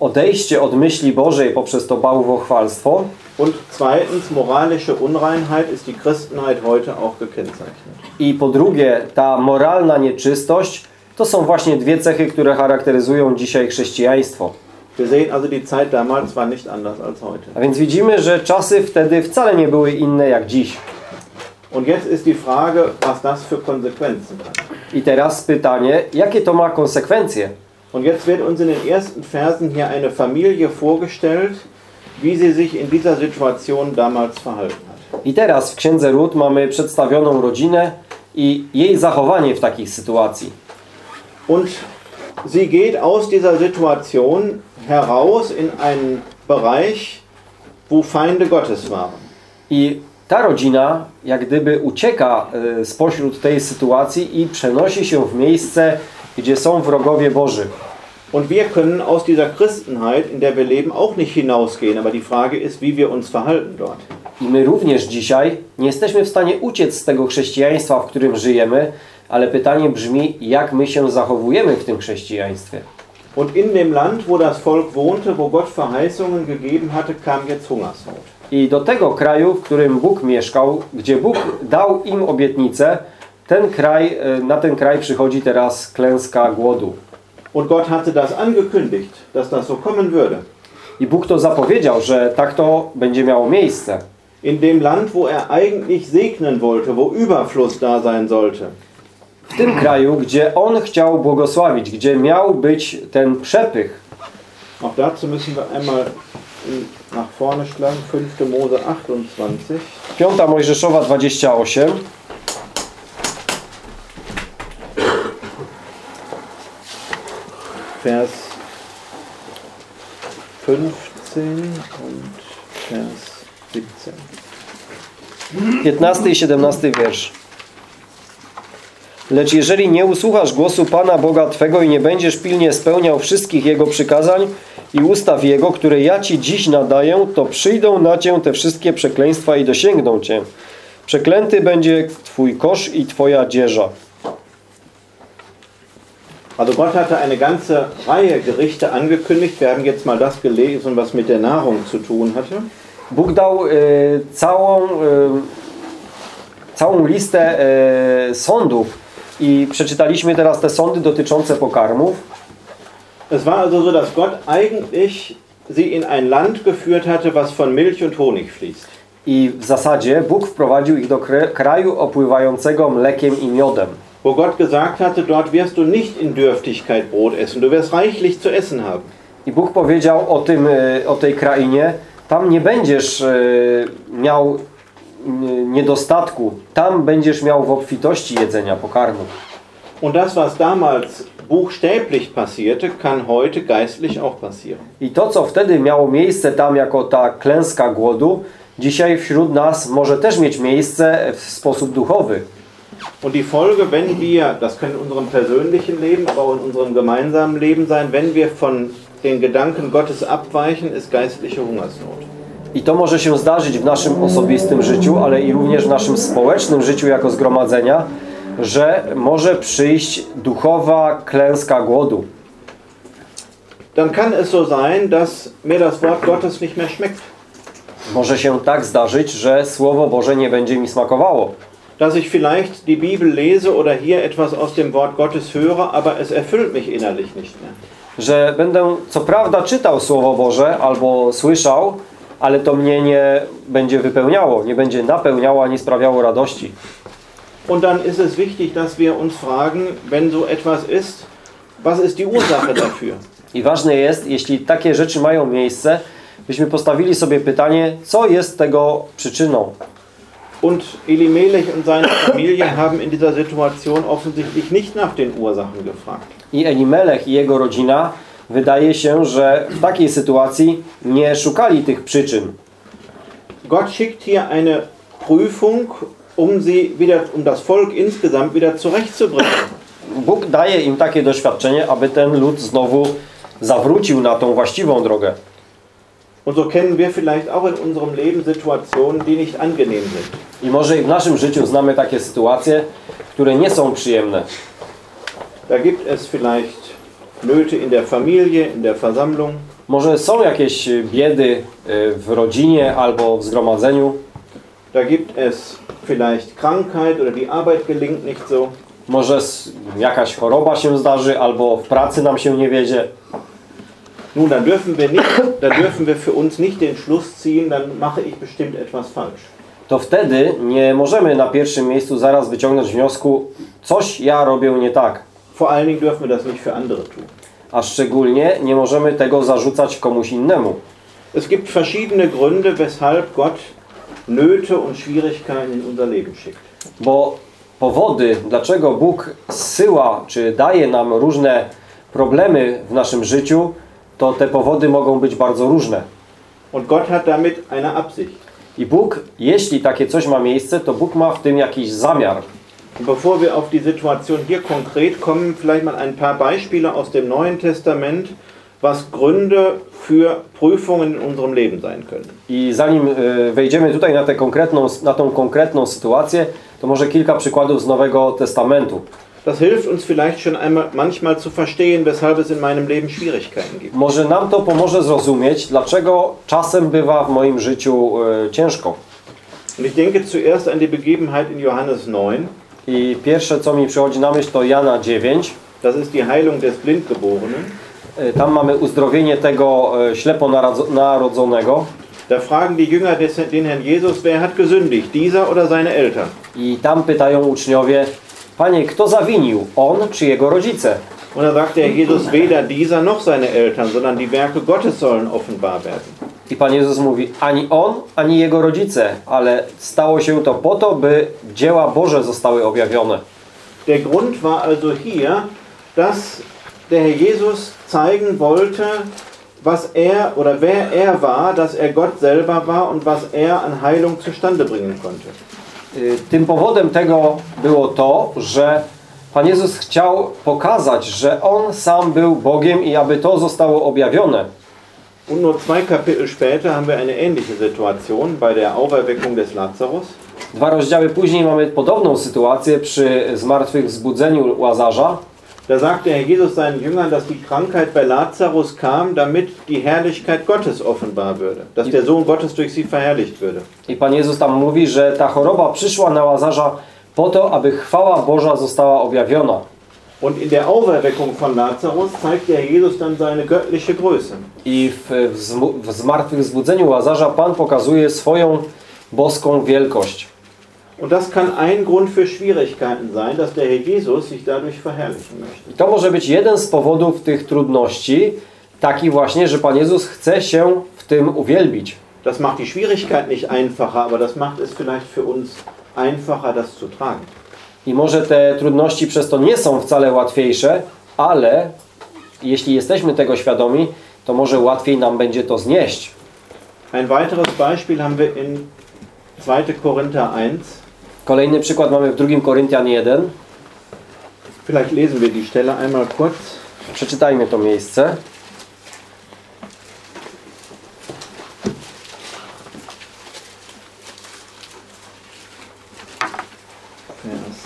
Speaker 2: odejście od myśli Bożej poprzez to bałwochwalstwo
Speaker 1: und zweitens moralische Unreinheit ist die Christenheit heute auch gekennzeichnet.
Speaker 2: i po drugie ta moralna nieczystość, to są właśnie dwie cechy, które charakteryzują dzisiaj chrześcijaństwo. A więc widzimy, że czasy wtedy wcale nie były inne jak dziś. I teraz pytanie, jakie to ma konsekwencje?
Speaker 1: Und jetzt wird uns in den ersten Versen hier eine Familie vorgestellt, wie sie sich in dieser Situation damals verhalten hat.
Speaker 2: I teraz w Księdze Ród mamy przedstawioną rodzinę i jej zachowanie w takiej sytuacji.
Speaker 1: Und sie geht aus dieser Situation heraus in einen Bereich, wo Feinde Gottes waren.
Speaker 2: I ta rodzina jak gdyby ucieka y, spośród tej sytuacji i przenosi się w miejsce, gdzie są wrogowie Boży.
Speaker 1: Und wir können aus dieser Christenheit, in der wir leben, auch nicht hinausgehen. Aber die Frage ist, wie wir uns verhalten dort.
Speaker 2: I my również dzisiaj nie jesteśmy w stanie uciec z tego chrześcijaństwa, w którym żyjemy, ale pytanie brzmi, jak my się zachowujemy w tym chrześcijaństwie.
Speaker 1: Und in dem Land, wo das Volk wohnte, wo Gott Verheißungen gegeben hatte, kam jetzt Hungersnot.
Speaker 2: I do tego kraju, w którym Bóg mieszkał, gdzie Bóg dał im obietnicę, ten kraj, y, na ten kraj przychodzi teraz klęska głodu.
Speaker 1: Und Gott hatte das angekündigt, dass das so kommen würde.
Speaker 2: I Bóg to zapowiedział, że tak to będzie miało miejsce.
Speaker 1: In dem Land, wo er eigentlich segnen wollte, wo Überfluss da sein sollte.
Speaker 2: W tym kraju, gdzie On chciał błogosławić, gdzie miał być ten przepych.
Speaker 1: Auch dazu müssen wir einmal in- nach vorne schlagen, 5. Mose 28.
Speaker 2: 5 Mojżeszowa 28.
Speaker 1: Vers 15 und Vers 17.
Speaker 2: 15 i 17 wiersz. Lecz jeżeli nie usłuchasz głosu Pana Boga Twego i nie będziesz pilnie spełniał wszystkich Jego przykazań i ustaw Jego, które ja Ci dziś nadaję, to przyjdą na Cię te wszystkie przekleństwa i dosięgną Cię. Przeklęty będzie Twój kosz i Twoja dzieża.
Speaker 1: Also Gott hatte eine ganze Reihe Gerichte angekündigt. Wir haben jetzt mal das gelesen, was mit der Nahrung zu tun hatte.
Speaker 2: Bóg dał e, całą, e, całą listę e, sądów i przeczytaliśmy teraz te sądy dotyczące pokarmów.
Speaker 1: Es war also so, dass Gott eigentlich sie in ein Land geführt hatte, was von Milch und Honig fließt.
Speaker 2: I w zasadzie Bóg wprowadził ich do kra- kraju opływającego mlekiem i miodem.
Speaker 1: Wo Gott gesagt hatte, dort wirst du nicht in Dürftigkeit Brot essen, du wirst reichlich zu essen haben.
Speaker 2: I Bóg powiedział o, tym, e, o tej krainie, tam nie będziesz e, miał niedostatku, tam będziesz miał w obfitości jedzenia pokarmu.
Speaker 1: Und das, was damals buchstäblich passierte, kann heute geistlich auch passieren.
Speaker 2: I to, co wtedy miało miejsce tam jako ta klęska głodu, dzisiaj wśród nas może też mieć miejsce w sposób duchowy.
Speaker 1: Und die Folge, wenn wir, das kann in unserem persönlichen Leben, aber auch in unserem gemeinsamen Leben sein, wenn wir von den Gedanken Gottes abweichen, ist geistliche Hungersnot.
Speaker 2: I to może się zdarzyć w naszym osobistym życiu, ale i również w naszym społecznym życiu jako zgromadzenia, że może przyjść duchowa klęska głodu.
Speaker 1: Dann kann es so sein, dass mir das Wort Gottes nicht mehr schmeckt.
Speaker 2: Może się tak zdarzyć, że Słowo Boże nie będzie mi smakowało.
Speaker 1: Dass ich vielleicht die Bibel lese oder hier etwas aus dem Wort Gottes höre, aber es erfüllt mich innerlich nicht mehr.
Speaker 2: Że będę co prawda czytał Słowo Boże albo słyszał, ale to mnie nie będzie wypełniało, nie będzie napełniało ani sprawiało radości.
Speaker 1: Und dann ist es wichtig, dass wir uns fragen, wenn so etwas ist, was ist die Ursache dafür?
Speaker 2: I ważne jest, jeśli takie rzeczy mają miejsce, byśmy postawili sobie pytanie, co jest tego przyczyną.
Speaker 1: Und Elimelech und seine Familie haben in dieser Situation offensichtlich nicht nach den Ursachen gefragt.
Speaker 2: I Elimelech i jego rodzina wydaje się, że w takiej sytuacji nie szukali tych przyczyn.
Speaker 1: Gott schickt hier eine Prüfung, um sie wieder, um das Volk insgesamt wieder zurechtzubringen.
Speaker 2: Bóg daje im takie doświadczenie, aby ten lud znowu zawrócił na tą właściwą drogę.
Speaker 1: Und so kennen wir vielleicht auch in unserem Leben Situationen, die nicht angenehm sind.
Speaker 2: I może i w naszym życiu znamy takie sytuacje, które nie są przyjemne.
Speaker 1: Da gibt es vielleicht Nöte in der Familie, in der Versammlung.
Speaker 2: Może są jakieś biedy y, w rodzinie albo w zgromadzeniu.
Speaker 1: Da gibt es vielleicht Krankheit oder die Arbeit gelingt nicht so.
Speaker 2: Może jakaś choroba się zdarzy albo w pracy nam się nie wiedzie.
Speaker 1: Nun, dann dürfen wir nicht, dann dürfen wir für uns nicht den Schluss ziehen, dann mache ich bestimmt etwas falsch.
Speaker 2: To wtedy nie możemy na pierwszym miejscu zaraz wyciągnąć wniosku, coś ja robię nie tak.
Speaker 1: Vor allen Dingen dürfen wir das nicht für andere tun.
Speaker 2: A szczególnie nie możemy tego zarzucać komuś innemu.
Speaker 1: Es gibt verschiedene Gründe, weshalb Gott Nöte und Schwierigkeiten in unser Leben schickt.
Speaker 2: Bo powody, dlaczego Bóg zsyła, czy daje nam różne problemy w naszym życiu, to te powody mogą być bardzo różne.
Speaker 1: Und Gott hat damit eine Absicht.
Speaker 2: I Bóg, jeśli takie coś ma miejsce, to Bóg ma w tym jakiś zamiar.
Speaker 1: Und bevor wir auf die Situation hier konkret kommen, vielleicht mal ein paar Beispiele aus dem Neuen Testament, was Gründe für Prüfungen in unserem Leben sein können.
Speaker 2: I zanim e, wejdziemy tutaj na, tę konkretną, na tą konkretną sytuację, to może kilka przykładów z Nowego Testamentu.
Speaker 1: Das hilft uns vielleicht schon einmal manchmal zu verstehen, weshalb es in meinem Leben Schwierigkeiten gibt.
Speaker 2: Może nam to pomoże zrozumieć, dlaczego czasem bywa w moim życiu e, ciężko.
Speaker 1: Und ich denke zuerst an die Begebenheit in Johannes 9.
Speaker 2: I pierwsze, co mi przychodzi na myśl, to Jana 9.
Speaker 1: Das ist die Heilung des Blindgeborenen.
Speaker 2: E, Tam mamy uzdrowienie tego e, ślepo narodzo- narodzonego.
Speaker 1: Da fragen die Jünger des, den Herrn Jesus, wer hat gesündigt, dieser oder seine Eltern?
Speaker 2: I tam pytają uczniowie, Panie, kto zawinił? On czy jego rodzice?
Speaker 1: Und da sagt der Jesus, weder dieser noch seine Eltern, sondern die Werke Gottes sollen offenbar werden.
Speaker 2: I Pan Jezus mówi, ani on, ani jego rodzice, ale stało się to po to, by dzieła Boże zostały objawione.
Speaker 1: Der Grund war also hier, dass der Herr Jesus zeigen wollte, was er oder wer er war, dass er Gott selber war und was er an Heilung zustande bringen konnte.
Speaker 2: Y, Tym powodem tego było to, że Pan Jezus chciał pokazać, że On sam był Bogiem i aby to zostało objawione.
Speaker 1: Und nur zwei Kapitel später haben wir eine ähnliche Situation bei der Auferweckung des Lazarus.
Speaker 2: Dwa rozdziały później mamy podobną sytuację przy zmartwychwzbudzeniu Łazarza.
Speaker 1: Da sagte Herr Jesus seinen Jüngern, dass die Krankheit bei Lazarus kam, damit die Herrlichkeit Gottes offenbar würde. Dass der Sohn Gottes durch sie verherrlicht würde.
Speaker 2: I Pan Jezus tam mówi, że ta choroba przyszła na Łazarza po to, aby chwała Boża została objawiona.
Speaker 1: Und in der Auferweckung von Lazarus zeigt Herr Jesus dann seine göttliche Größe.
Speaker 2: I w, w zmartwychwzbudzeniu Łazarza Pan pokazuje swoją boską wielkość.
Speaker 1: Und das kann ein Grund für Schwierigkeiten sein, dass der Herr Jesus sich dadurch verherrlichen möchte.
Speaker 2: I to może być jeden z powodów tych trudności, taki właśnie, że Pan Jezus chce się w tym uwielbić.
Speaker 1: Das macht die Schwierigkeit nicht einfacher, aber das macht es vielleicht für uns einfacher, das zu tragen.
Speaker 2: I może te trudności przez to nie są wcale łatwiejsze, ale jeśli jesteśmy tego świadomi, to może łatwiej nam będzie to znieść.
Speaker 1: Ein weiteres Beispiel haben wir in 2. Korinther 1.
Speaker 2: Kolejny przykład mamy w 2 Koryntian 1.
Speaker 1: Vielleicht lesen wir die Stelle einmal kurz.
Speaker 2: Przeczytajmy to miejsce.
Speaker 1: Vers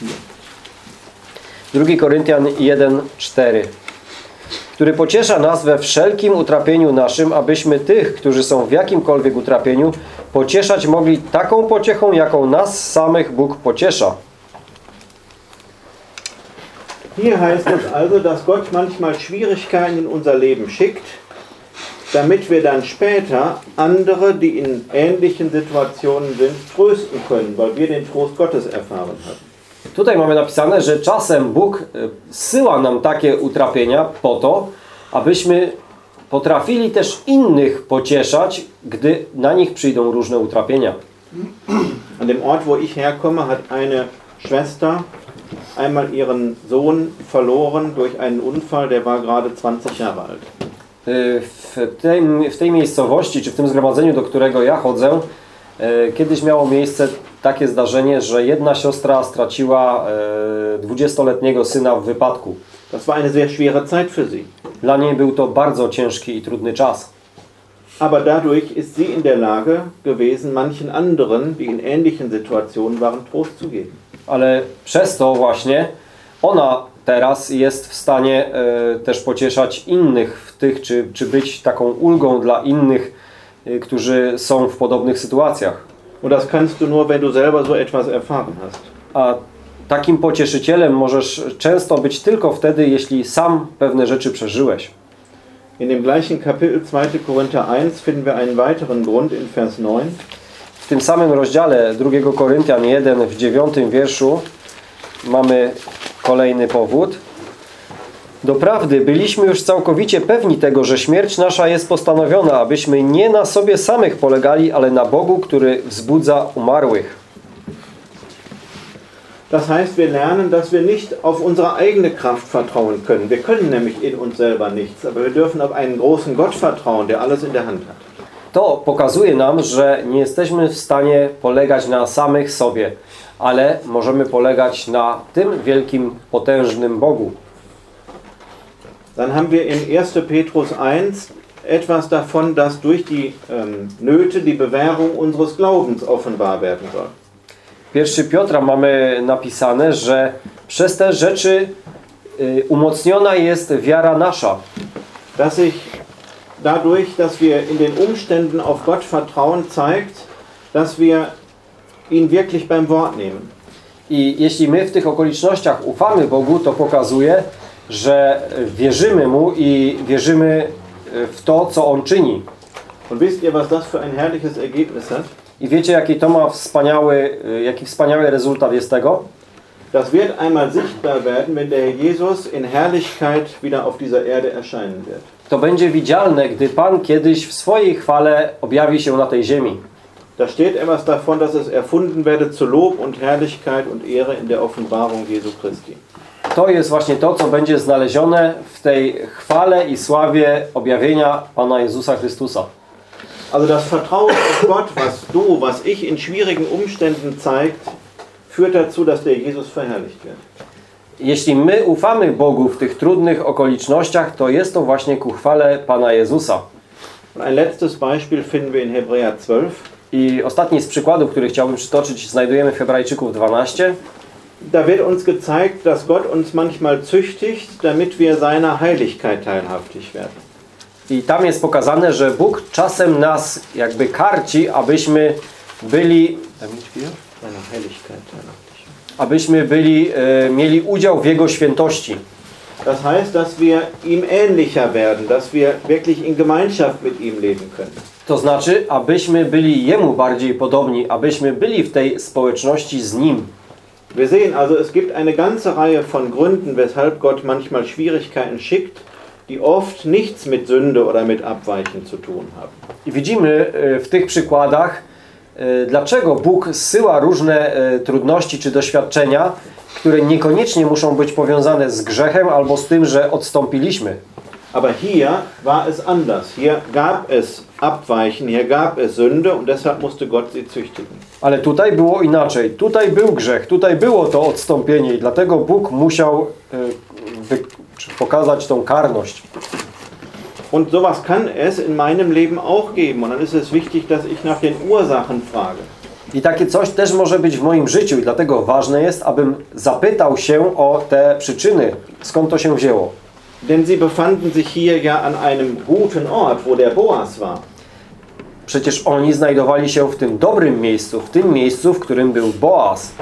Speaker 1: 4.
Speaker 2: 2 Koryntian 1, 4 który pociesza nas we wszelkim utrapieniu naszym, abyśmy tych, którzy są w jakimkolwiek utrapieniu, pocieszać mogli taką pociechą, jaką nas samych Bóg pociesza.
Speaker 1: Hier heißt es also, dass Gott manchmal Schwierigkeiten in unser Leben schickt, damit wir dann später andere, die in ähnlichen Situationen sind, trösten können, weil wir den Trost Gottes erfahren haben.
Speaker 2: Tutaj mamy napisane, że czasem Bóg e, zsyła nam takie utrapienia po to, abyśmy potrafili też innych pocieszać, gdy na nich przyjdą różne utrapienia.
Speaker 1: An dem Ort, wo ich herkomme, hat eine Schwester einmal ihren Sohn verloren durch einen Unfall, der war gerade 20 Jahre alt.
Speaker 2: E, W tej, w tej miejscowości, czy w tym zgromadzeniu, do którego ja chodzę, e, kiedyś miało miejsce takie zdarzenie, że jedna siostra straciła e, 20-letniego syna w wypadku.
Speaker 1: Das war eine sehr schwere Zeit für sie.
Speaker 2: Dla niej był to bardzo ciężki i trudny czas.
Speaker 1: Aber dadurch ist sie in der Lage gewesen, manchen anderen, die in ähnlichen Situationen waren, Trost zu geben.
Speaker 2: Ale przez to właśnie ona teraz jest w stanie e, też pocieszać innych w tych, czy, czy być taką ulgą dla innych, e, którzy są w podobnych sytuacjach.
Speaker 1: Und das kannst du nur, wenn du selber so etwas erfahren hast.
Speaker 2: A takim pocieszycielem możesz często być tylko wtedy, jeśli sam pewne rzeczy przeżyłeś.
Speaker 1: In dem gleichen Kapitel 2. Korinther 1 finden wir einen weiteren Grund in Vers 9.
Speaker 2: W tym samym rozdziale 2 Koryntian 1 w 9 wierszu mamy kolejny powód. Doprawdy byliśmy już całkowicie pewni tego, że śmierć nasza jest postanowiona, abyśmy nie na sobie samych polegali, ale na Bogu, który wzbudza umarłych.
Speaker 1: Das heißt, wir lernen, dass wir nicht auf unsere eigene Kraft vertrauen können. Wir können nämlich in uns selber nichts, aber wir dürfen auf einen großen Gott vertrauen, der alles in der Hand hat.
Speaker 2: To pokazuje nam, że nie jesteśmy w stanie polegać na samych sobie, ale możemy polegać na tym wielkim, potężnym Bogu.
Speaker 1: Dann haben wir in 1. Petrus 1 etwas davon, dass durch die ähm, Nöte die Bewährung unseres Glaubens offenbar werden soll.
Speaker 2: 1 Piotra mamy napisane, że przez te rzeczy y, umocniona jest wiara nasza.
Speaker 1: Dass sich dadurch, dass wir in den Umständen auf Gott vertrauen, zeigt, dass wir ihn wirklich beim Wort nehmen.
Speaker 2: I jeśli my w tych okolicznościach ufamy Bogu, to pokazuje, że wierzymy Mu i wierzymy y, w to, co On czyni.
Speaker 1: Und wisst ihr, was das für ein herrliches Ergebnis hat?
Speaker 2: I wiecie, jaki to ma wspaniały, y, jaki wspaniały rezultat jest tego?
Speaker 1: Das wird einmal sichtbar werden, wenn der Herr Jesus in Herrlichkeit wieder auf dieser Erde erscheinen wird.
Speaker 2: To będzie widzialne, gdy Pan kiedyś w swojej chwale objawi się na tej ziemi.
Speaker 1: Da steht etwas davon, dass es erfunden werde zu Lob und Herrlichkeit und Ehre in der Offenbarung Jesu Christi.
Speaker 2: To jest właśnie to, co będzie znalezione w tej chwale i sławie objawienia Pana Jezusa Chrystusa.
Speaker 1: Also das Vertrauen auf Gott, was du, was ich in schwierigen Umständen zeigt, führt dazu, dass der Jesus verherrlicht wird.
Speaker 2: Jeśli my ufamy Bogu w tych trudnych okolicznościach, to jest to właśnie ku chwale Pana Jezusa.
Speaker 1: Ein letztes Beispiel finden wir in Hebräer 12.
Speaker 2: I ostatni z przykładów, który chciałbym przytoczyć, znajdujemy w Hebrajczyków 12.
Speaker 1: Da wird uns gezeigt, dass Gott uns manchmal züchtigt, damit wir seiner Heiligkeit teilhaftig werden.
Speaker 2: I tam jest pokazane, że Bóg czasem nas jakby karci, abyśmy byli, abyśmy byli, e, mieli udział w Jego świętości.
Speaker 1: Das heißt, dass wir ihm ähnlicher werden, dass wir wirklich in Gemeinschaft mit ihm leben können.
Speaker 2: To znaczy, abyśmy byli Jemu bardziej podobni, abyśmy byli w tej społeczności z Nim.
Speaker 1: Wir sehen also, es gibt eine ganze Reihe von Gründen, weshalb Gott manchmal Schwierigkeiten schickt, die oft nichts mit Sünde oder mit Abweichen zu tun haben.
Speaker 2: I widzimy e, w tych przykładach, e, dlaczego Bóg zsyła różne e, trudności czy doświadczenia, które niekoniecznie muszą być powiązane z grzechem albo z tym, że odstąpiliśmy.
Speaker 1: Aber hier war es anders. Hier gab es Abweichen, hier gab es Sünde und deshalb musste Gott sie züchtigen.
Speaker 2: Ale tutaj było inaczej. Tutaj był grzech, tutaj było to odstąpienie i dlatego Bóg musiał czy pokazać tą karność.
Speaker 1: Und sowas kann es in meinem Leben auch geben. Und dann ist es wichtig, dass ich nach den Ursachen frage.
Speaker 2: I takie coś też może być w moim życiu i dlatego ważne jest, abym zapytał się o te przyczyny, skąd to się wzięło.
Speaker 1: Denn sie befanden sich hier ja an einem guten Ort, wo der Boas war.
Speaker 2: Przecież oni znajdowali się w tym dobrym miejscu, w tym miejscu, w którym był Boaz.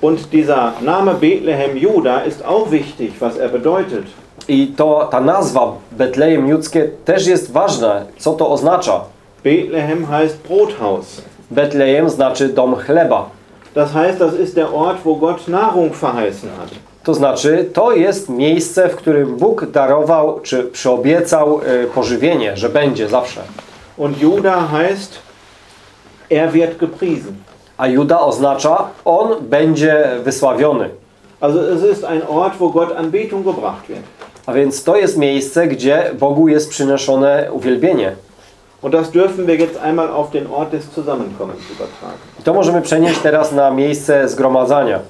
Speaker 1: Und dieser Name Bethlehem Juda ist auch wichtig, was er bedeutet.
Speaker 2: I to ta nazwa Betlejem Judzkie też jest ważna. Co to oznacza?
Speaker 1: Bethlehem heißt Brothaus.
Speaker 2: Betlejem znaczy dom chleba.
Speaker 1: Das heißt, das ist der Ort, wo Gott Nahrung verheißen hat.
Speaker 2: To znaczy, to jest miejsce, w którym Bóg darował, czy przyobiecał y, pożywienie, że będzie zawsze.
Speaker 1: Und Juda heißt, er wird gepriesen.
Speaker 2: A Juda oznacza, on będzie wysławiony.
Speaker 1: Also es ist ein Ort, wo Gott Anbetung gebracht wird.
Speaker 2: A więc to jest miejsce, gdzie Bogu jest przynoszone uwielbienie.
Speaker 1: Und das dürfen wir jetzt einmal auf den Ort des Zusammenkommens übertragen.
Speaker 2: I to możemy przenieść teraz na miejsce zgromadzania.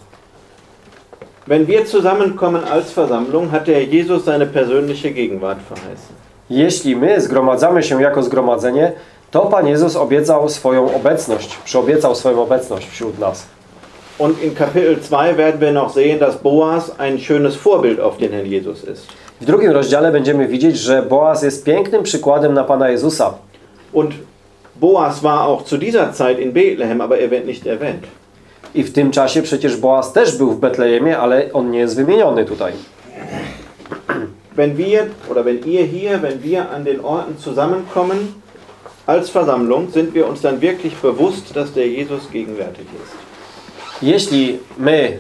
Speaker 1: Wenn wir zusammenkommen als Versammlung, hat der Jesus seine persönliche Gegenwart verheißen.
Speaker 2: Jeśli my zgromadzamy się jako zgromadzenie, to Pan Jezus obiecał swoją obecność, przyobiecał swoją obecność wśród nas.
Speaker 1: Und in Kapitel 2 werden wir noch sehen, dass Boas ein schönes Vorbild auf den Herrn Jesus ist.
Speaker 2: W drugim rozdziale będziemy widzieć, że Boaz jest pięknym przykładem na Pana Jezusa.
Speaker 1: Und Boas war auch zu dieser Zeit in Bethlehem, aber er wird nicht erwähnt.
Speaker 2: I w tym czasie przecież Boaz też był w Betlejemie, ale on nie jest wymieniony tutaj.
Speaker 1: Wenn wir oder wenn ihr hier, wenn wir an den Orten zusammenkommen als Versammlung, sind wir uns dann wirklich bewusst, dass der Jesus gegenwärtig ist.
Speaker 2: Jeśli my,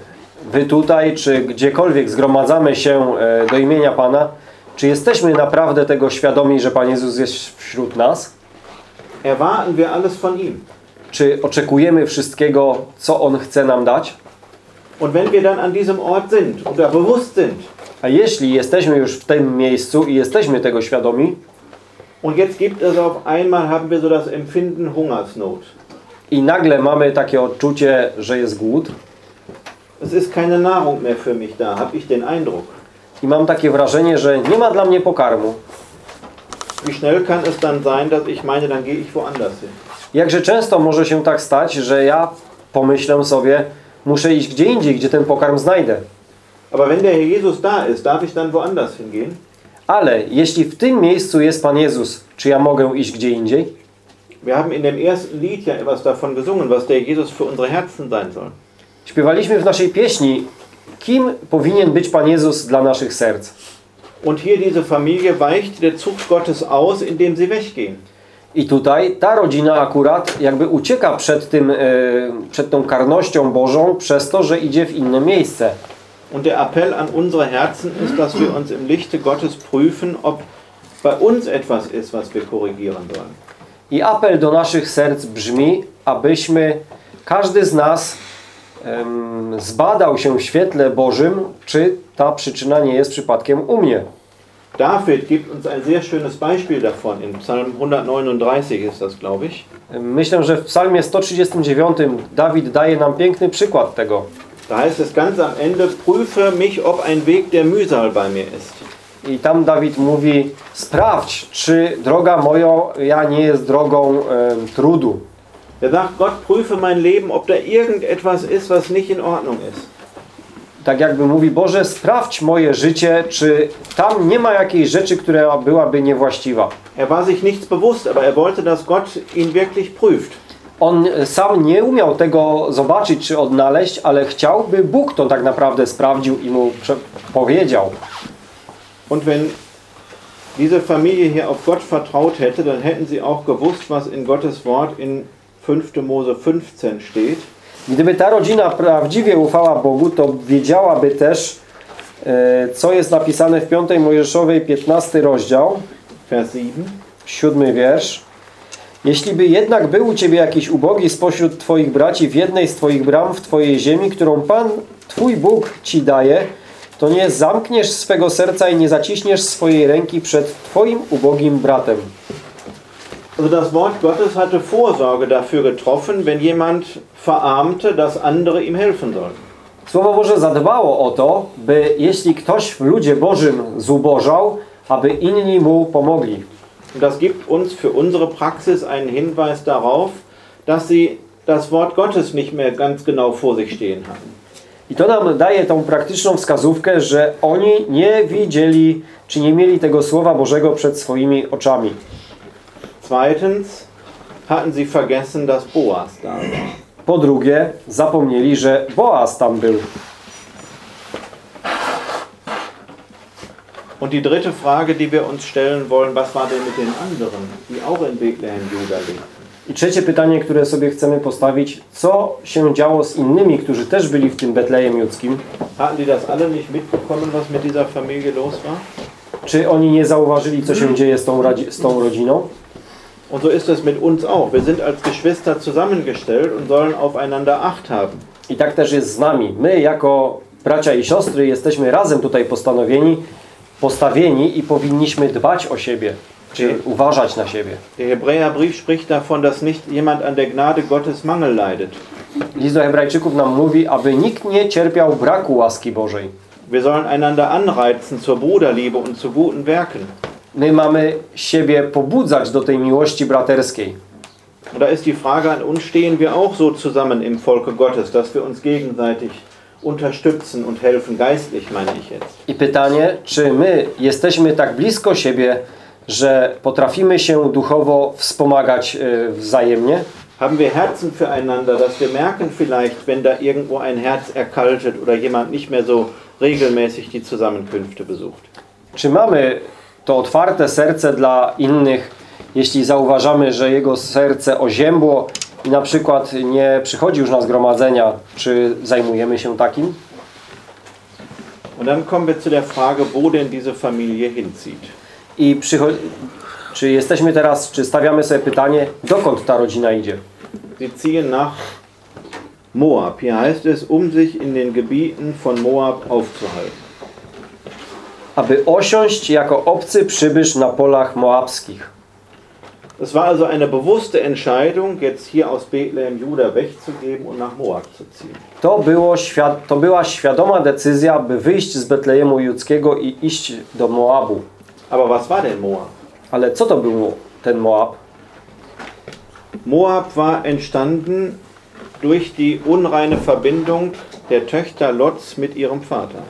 Speaker 2: wy tutaj, czy gdziekolwiek zgromadzamy się e, do imienia Pana, czy jesteśmy naprawdę tego świadomi, że Pan Jezus jest wśród nas?
Speaker 1: Erwarten wir alles von ihm.
Speaker 2: Czy oczekujemy wszystkiego, co On chce nam dać?
Speaker 1: Und wenn wir dann an diesem Ort sind oder bewusst sind,
Speaker 2: A jeśli jesteśmy już w tym miejscu i jesteśmy tego świadomi
Speaker 1: und jetzt gibt es auf einmal, haben wir so das Empfinden Hungersnot.
Speaker 2: i nagle mamy takie odczucie, że jest głód
Speaker 1: Es ist keine Nahrung mehr für mich da, habe ich den Eindruck.
Speaker 2: i mam takie wrażenie, że nie ma dla mnie pokarmu,
Speaker 1: Wie schnell kann es dann sein, dass ich meine, dann gehe ich woanders hin?
Speaker 2: Jakże często może się tak stać, że ja pomyślę sobie, muszę iść gdzie indziej, gdzie ten pokarm znajdę.
Speaker 1: Aber wenn der Herr Jesus da ist, darf ich dann woanders hingehen?
Speaker 2: Ale jeśli w tym miejscu jest Pan Jezus, czy ja mogę iść gdzie indziej?
Speaker 1: Wir haben in dem ersten Lied ja etwas davon gesungen, was der Jesus für unsere Herzen sein soll.
Speaker 2: Śpiewaliśmy w naszej pieśni, kim powinien być Pan Jezus dla naszych serc.
Speaker 1: Und hier diese Familie weicht der Zucht Gottes aus, indem sie weggehen.
Speaker 2: I tutaj ta rodzina akurat jakby ucieka przed, tym, e, przed tą karnością Bożą przez to, że idzie w inne miejsce.
Speaker 1: Und der Appell an unsere Herzen ist, dass wir uns im Lichte Gottes prüfen, ob bei uns etwas ist, was wir korrigieren sollen.
Speaker 2: I apel do naszych serc brzmi, abyśmy, każdy z nas em, zbadał się w świetle Bożym, czy ta przyczyna nie jest przypadkiem u mnie.
Speaker 1: David gibt uns ein sehr schönes Beispiel davon. In Psalm 139 ist das, glaube ich.
Speaker 2: Myślę, że w psalmie 139 Dawid daje nam piękny przykład tego.
Speaker 1: Da heißt es ganz am Ende, prüfe mich, ob ein Weg der Mühsal bei mir ist.
Speaker 2: I tam Dawid mówi, sprawdź, czy droga moja ja nie jest drogą em, trudu.
Speaker 1: Er sagt, Gott, prüfe mein Leben, ob da irgendetwas ist, was nicht in Ordnung ist.
Speaker 2: Tak jakby mówi, Boże, sprawdź moje życie, czy tam nie ma jakiejś rzeczy, która byłaby niewłaściwa.
Speaker 1: Er war sich nichts bewusst, aber er wollte, dass Gott ihn wirklich prüft.
Speaker 2: On sam nie umiał tego zobaczyć czy odnaleźć, ale chciałby Bóg to tak naprawdę sprawdził i mu powiedział.
Speaker 1: Und wenn diese Familie hier auf Gott vertraut hätte, dann hätten sie auch gewusst, was in Gottes Wort in 5. Mose 15 steht.
Speaker 2: Gdyby ta rodzina prawdziwie ufała Bogu, to wiedziałaby też, e, co jest napisane w 5 Mojżeszowej 15 rozdział,
Speaker 1: Vers 7.
Speaker 2: siódmy wiersz. Jeśli by jednak był u Ciebie jakiś ubogi spośród Twoich braci w jednej z Twoich bram w Twojej ziemi, którą Pan, Twój Bóg Ci daje, to nie zamkniesz swego serca i nie zaciśniesz swojej ręki przed Twoim ubogim bratem.
Speaker 1: Also das Wort Gottes hatte Vorsorge dafür getroffen, wenn jemand verarmte, dass andere ihm helfen sollten.
Speaker 2: Słowo Boże zadbało o to, by jeśli ktoś w ludzie Bożym zubożał, aby inni mu pomogli.
Speaker 1: Das gibt uns für unsere Praxis einen Hinweis darauf, dass sie das Wort Gottes nicht mehr ganz genau vor sich stehen hatten.
Speaker 2: I to nam daje tą praktyczną wskazówkę, że oni nie widzieli, czy nie mieli tego Słowa Bożego przed swoimi oczami.
Speaker 1: Zweitens hatten sie vergessen, dass Boas da war.
Speaker 2: Po drugie, zapomnieli, że Boaz tam był.
Speaker 1: Und die dritte Frage, die wir uns stellen wollen, was war denn mit den anderen, die auch in Bethlehem Juda lebten?
Speaker 2: I trzecie pytanie, które sobie chcemy postawić, co się działo z innymi, którzy też byli w tym Betlejem Judzkim?
Speaker 1: Hatten die das alle nicht mitbekommen, was mit dieser Familie los war?
Speaker 2: Czy oni nie zauważyli, co się dzieje z tą, z tą rodziną?
Speaker 1: Und so ist es mit uns auch. Wir sind als Geschwister zusammengestellt und sollen aufeinander Acht haben.
Speaker 2: I tak też jest z nami. My jako bracia i siostry jesteśmy razem tutaj postanowieni, postawieni i powinniśmy dbać o siebie, czy uważać na siebie.
Speaker 1: Der Hebräerbrief spricht davon, dass nicht jemand an der Gnade Gottes Mangel leidet.
Speaker 2: List do Hebrajczyków nam mówi, aby nikt nie cierpiał braku łaski Bożej.
Speaker 1: Wir sollen einander anreizen zur Bruderliebe und zu guten Werken.
Speaker 2: My mamy siebie pobudzać do tej miłości braterskiej.
Speaker 1: Und da ist die Frage an uns, stehen wir auch so zusammen im Volke Gottes, dass wir uns gegenseitig unterstützen und helfen, geistlich meine ich jetzt.
Speaker 2: I pytanie, czy my jesteśmy tak blisko siebie, że potrafimy się duchowo wspomagać e, wzajemnie?
Speaker 1: Haben wir Herzen füreinander, dass wir merken vielleicht, wenn da irgendwo ein Herz erkaltet oder jemand nicht mehr so regelmäßig die Zusammenkünfte besucht.
Speaker 2: Czy mamy to otwarte serce dla innych, jeśli zauważamy, że jego serce oziębło i na przykład nie przychodzi już na zgromadzenia, czy zajmujemy się takim?
Speaker 1: Und dann kommen wir zu der Frage, wo denn diese Familie hinzieht.
Speaker 2: I czy jesteśmy teraz, czy stawiamy sobie pytanie, dokąd ta rodzina idzie?
Speaker 1: Sie ziehen nach Moab. Hier heißt es, um sich in den Gebieten von Moab aufzuhalten.
Speaker 2: Aby osiąść jako obcy przybysz na polach moabskich.
Speaker 1: Es war also eine bewusste Entscheidung, jetzt hier aus Bethlehem Juda wegzugeben und nach Moab zu ziehen.
Speaker 2: To, było to była świadoma decyzja, by wyjść z Betlejemu Judzkiego i iść do Moabu.
Speaker 1: Aber was war denn Moab?
Speaker 2: Ale co to był ten Moab?
Speaker 1: Moab war entstanden durch die unreine Verbindung der Töchter Lots mit ihrem Vater.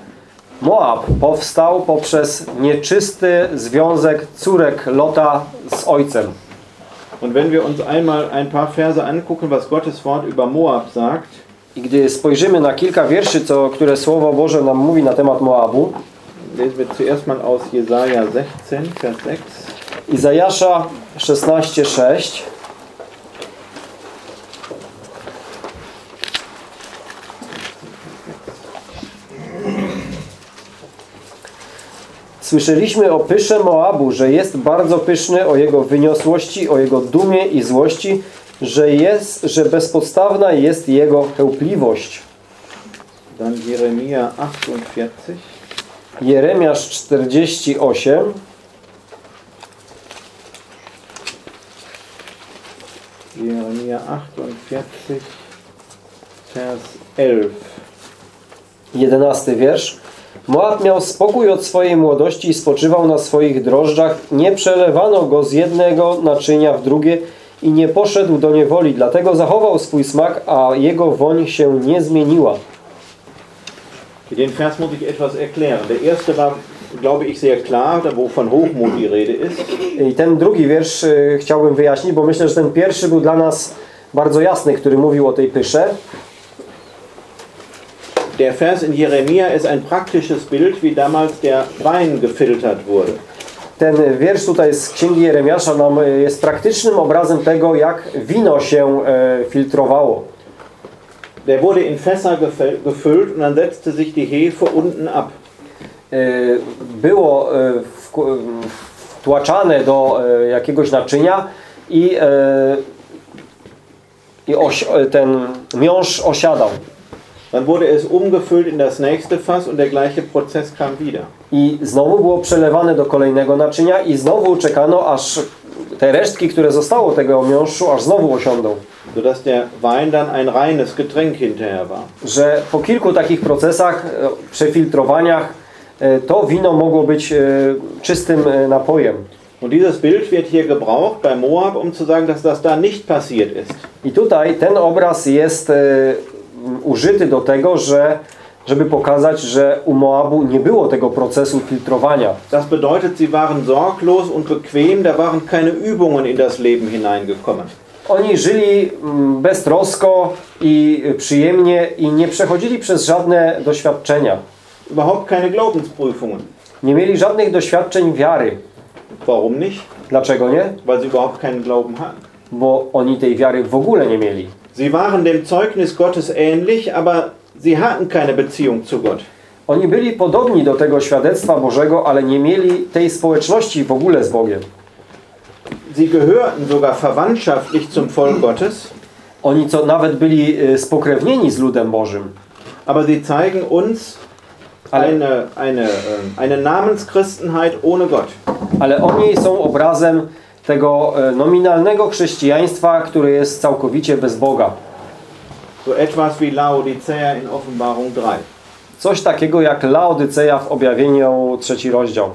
Speaker 2: Moab powstał poprzez nieczysty związek córek Lota z ojcem.
Speaker 1: Und wenn wir uns einmal ein paar Verse angucken, was Gottes Wort über Moab sagt,
Speaker 2: I gdy spojrzymy na kilka wierszy, co, które Słowo Boże nam mówi na temat Moabu,
Speaker 1: lesen wir zuerst mal aus Jesaja 16, Vers 6.
Speaker 2: Izajasza 16:6 Słyszeliśmy o pysze Moabu, że jest bardzo pyszny, o jego wyniosłości, o jego dumie i złości, że jest, że bezpodstawna jest jego chełpliwość.
Speaker 1: Dann Jeremia 48.
Speaker 2: Jeremiasz 48,
Speaker 1: Jeremia 48, Vers 11.
Speaker 2: 11 wiersz. Moab miał spokój od swojej młodości i spoczywał na swoich drożdżach. Nie przelewano go z jednego naczynia w drugie i nie poszedł do niewoli. Dlatego zachował swój smak, a jego woń się nie zmieniła.
Speaker 1: Den Vers muss ich etwas erklären. Der erste war, glaube ich, sehr klar, wo von Hochmut die Rede ist.
Speaker 2: I ten drugi wiersz y, chciałbym wyjaśnić, bo myślę, że ten pierwszy był dla nas bardzo jasny, który mówił o tej pysze.
Speaker 1: Der Vers in Jeremia ist ein praktisches Bild, wie damals der Wein gefiltert wurde.
Speaker 2: Ten wiersz tutaj z Księgi Jeremiasza nam y, jest praktycznym obrazem tego, jak wino się e, filtrowało.
Speaker 1: Der wurde in Fässer gefüllt und dann setzte sich die Hefe unten ab.
Speaker 2: Y, było wtłaczane do jakiegoś naczynia i, i oś, ten miąższ osiadał.
Speaker 1: Dann wurde es umgefüllt in das nächste Fass und der gleiche Prozess kam wieder.
Speaker 2: I znowu było przelewane do kolejnego naczynia i znowu czekano, aż te resztki, które zostało tego miąższu, aż znowu osiądą.
Speaker 1: Sodass der Wein dann ein reines Getränk hinterher war.
Speaker 2: Że po kilku takich procesach, e, przefiltrowaniach, e, to wino mogło być e, czystym napojem.
Speaker 1: Und dieses Bild wird hier gebraucht bei Moab, um zu sagen, dass das da nicht passiert ist.
Speaker 2: I tutaj ten obraz jest użyty do tego, że, żeby pokazać, że u Moabu nie było tego procesu filtrowania.
Speaker 1: Das bedeutet, sie waren sorglos und bequem, da waren keine Übungen in das Leben hineingekommen.
Speaker 2: Oni żyli mm, beztrosko i przyjemnie i nie przechodzili przez żadne doświadczenia.
Speaker 1: Überhaupt keine Glaubensprüfungen.
Speaker 2: Nie mieli żadnych doświadczeń wiary.
Speaker 1: Warum nicht?
Speaker 2: Dlaczego nie?
Speaker 1: Weil sie überhaupt keinen Glauben hatten.
Speaker 2: Bo oni tej wiary w ogóle nie mieli.
Speaker 1: Sie waren dem Zeugnis Gottes ähnlich, aber sie hatten keine Beziehung zu Gott.
Speaker 2: Oni byli podobni do tego świadectwa Bożego, ale nie mieli tej społeczności w ogóle z Bogiem.
Speaker 1: Sie gehörten sogar verwandtschaftlich zum Volk Gottes,
Speaker 2: Oni co nawet byli y, spokrewnieni z ludem Bożym.
Speaker 1: aber sie zeigen uns
Speaker 2: Ale,
Speaker 1: eine, eine, ähm, eine Namenschristenheit ohne Gott.
Speaker 2: ale oni są obrazem tego e, nominalnego chrześcijaństwa, które jest całkowicie bez Boga.
Speaker 1: So etwas wie Laodicea in Offenbarung 3.
Speaker 2: Coś takiego jak Laodyceja w objawieniu trzeci rozdział.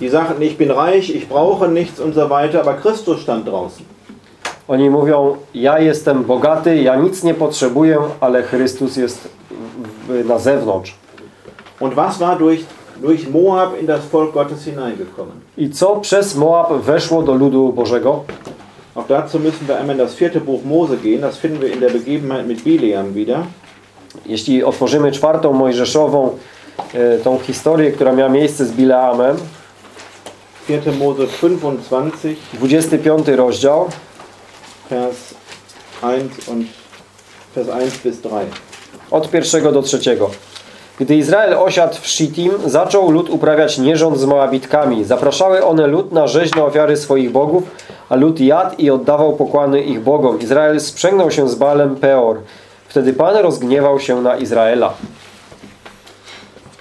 Speaker 1: Die sagten, ich bin reich, ich brauche nichts und so weiter, aber Christus stand draußen.
Speaker 2: Oni mówią, ja jestem bogaty, ja nic nie potrzebuję, ale Chrystus jest na zewnątrz.
Speaker 1: Und was war durch, durch Moab in das Volk Gottes hineingekommen?
Speaker 2: I co przez Moab weszło do ludu Bożego?
Speaker 1: Auch dazu müssen wir einmal in das vierte Buch Mose gehen. Das finden wir in der Begebenheit mit Bileam wieder.
Speaker 2: Jeśli otworzymy czwartą Mojżeszową, e, tą historię, która miała miejsce z Bileamem,
Speaker 1: 4. Mose 25,
Speaker 2: 25 rozdział,
Speaker 1: Vers 1 und Vers 1 bis 3.
Speaker 2: od pierwszego do trzeciego. Gdy Izrael osiadł w Shittim, zaczął lud uprawiać nierząd z Moabitkami. Zapraszały one lud na rzeźne ofiary swoich bogów, a lud jadł i oddawał pokłany ich bogom. Izrael sprzęgnął się z Baalem Peor. Wtedy Pan rozgniewał się na Izraela.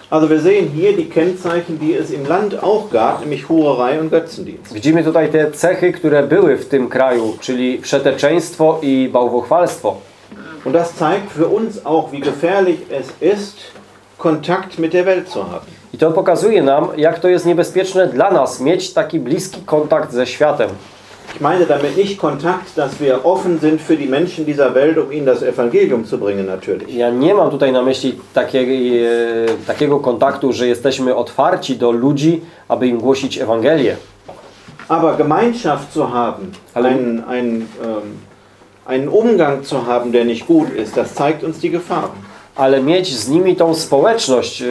Speaker 1: Also wir sehen hier die Kennzeichen, die es im Land auch gab, nämlich Hurerei und Götzendienst.
Speaker 2: Widzimy tutaj te cechy, które były w tym kraju, czyli wszeteczeństwo i bałwochwalstwo.
Speaker 1: Und das zeigt für uns auch, wie gefährlich es ist, Kontakt mit der Welt zu haben.
Speaker 2: I to pokazuje nam, jak to jest niebezpieczne dla nas mieć taki bliski kontakt ze światem.
Speaker 1: Ich meine damit nicht Kontakt, dass wir offen sind für die Menschen dieser Welt, um ihnen das Evangelium zu bringen natürlich.
Speaker 2: Ja nie mam tutaj na myśli takiej, e, takiego kontaktu, że jesteśmy otwarci do ludzi, aby im głosić Ewangelię.
Speaker 1: Aber Gemeinschaft zu haben,
Speaker 2: Hallo.
Speaker 1: einen, einen, ähm, einen Umgang zu haben, der nicht gut ist, das zeigt uns die Gefahren.
Speaker 2: Ale mieć z nimi tą społeczność, e,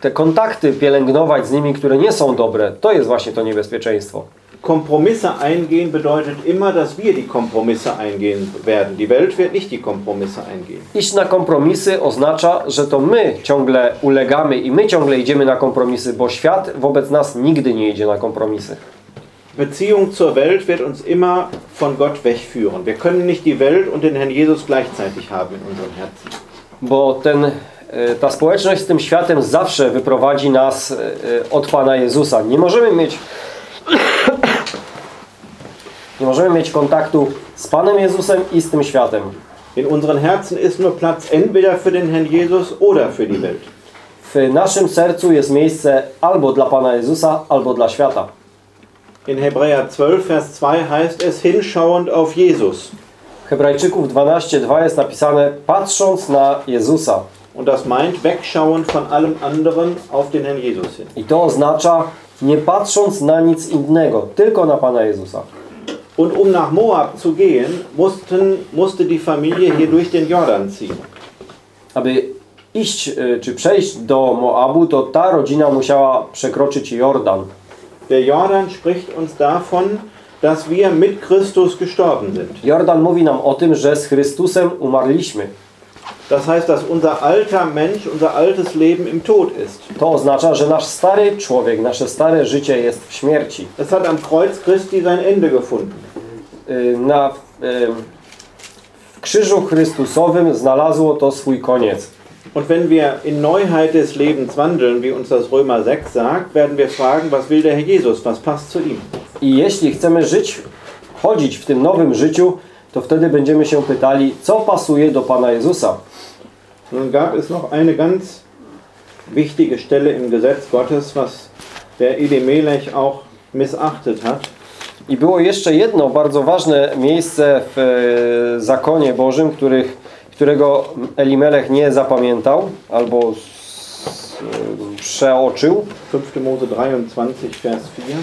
Speaker 2: te kontakty pielęgnować z nimi, które nie są dobre, to jest właśnie to niebezpieczeństwo.
Speaker 1: Kompromisse eingehen bedeutet immer, dass wir die Kompromisse eingehen werden. Die Welt wird nicht die Kompromisse eingehen.
Speaker 2: Iść na kompromisy oznacza, że to my ciągle ulegamy i my ciągle idziemy na kompromisy, bo świat wobec nas nigdy nie idzie na kompromisy.
Speaker 1: Beziehung zur Welt wird uns immer von Gott wegführen. Wir können nicht die Welt und den Herrn Jesus gleichzeitig haben in unserem Herzen.
Speaker 2: Bo ten e, ta społeczność z tym światem zawsze wyprowadzi nas e, od Pana Jezusa. Nie możemy mieć nie możemy mieć kontaktu z Panem Jezusem i z tym światem.
Speaker 1: In unseren Herzen ist nur Platz entweder für den Herrn Jesus oder für die Welt.
Speaker 2: W naszym sercu jest miejsce albo dla Pana Jezusa, albo dla świata.
Speaker 1: In Hebräer 12, Vers 2 heißt es, hinschauend auf Jesus.
Speaker 2: Hebrajczyków 12:2 jest napisane patrząc na Jezusa.
Speaker 1: Und das meint wegschauend von allem anderen auf den Herrn Jesus hin.
Speaker 2: I to oznacza nie patrząc na nic innego, tylko na Pana Jezusa.
Speaker 1: Und um nach Moab zu gehen, mussten, musste die Familie hier durch den Jordan ziehen.
Speaker 2: Aby iść y, czy przejść do Moabu, to ta rodzina musiała przekroczyć Jordan.
Speaker 1: Der Jordan spricht uns davon, dass wir mit Christus gestorben sind.
Speaker 2: Jordan mówi nam o tym, że z Chrystusem umarliśmy.
Speaker 1: Das heißt, dass unser alter Mensch, unser altes Leben im Tod ist.
Speaker 2: To oznacza, że nasz stary człowiek, nasze stare życie jest w śmierci.
Speaker 1: Es hat am Kreuz Christi sein Ende gefunden.
Speaker 2: Y, Na, y, w krzyżu Chrystusowym znalazło to swój koniec.
Speaker 1: Und wenn wir in Neuheit des Lebens wandeln, wie uns das Römer 6 sagt, werden wir fragen, was will der Herr Jesus, was passt zu ihm?
Speaker 2: I jeśli chcemy żyć, chodzić w tym nowym życiu, to wtedy będziemy się pytali, co pasuje do Pana Jezusa.
Speaker 1: Nun gab es noch eine ganz wichtige Stelle im Gesetz Gottes, was der Elimelech auch missachtet hat.
Speaker 2: I było jeszcze jedno bardzo ważne miejsce w e, zakonie Bożym, których, którego Elimelech nie zapamiętał albo e, przeoczył.
Speaker 1: 5. Mose 23, Vers 4.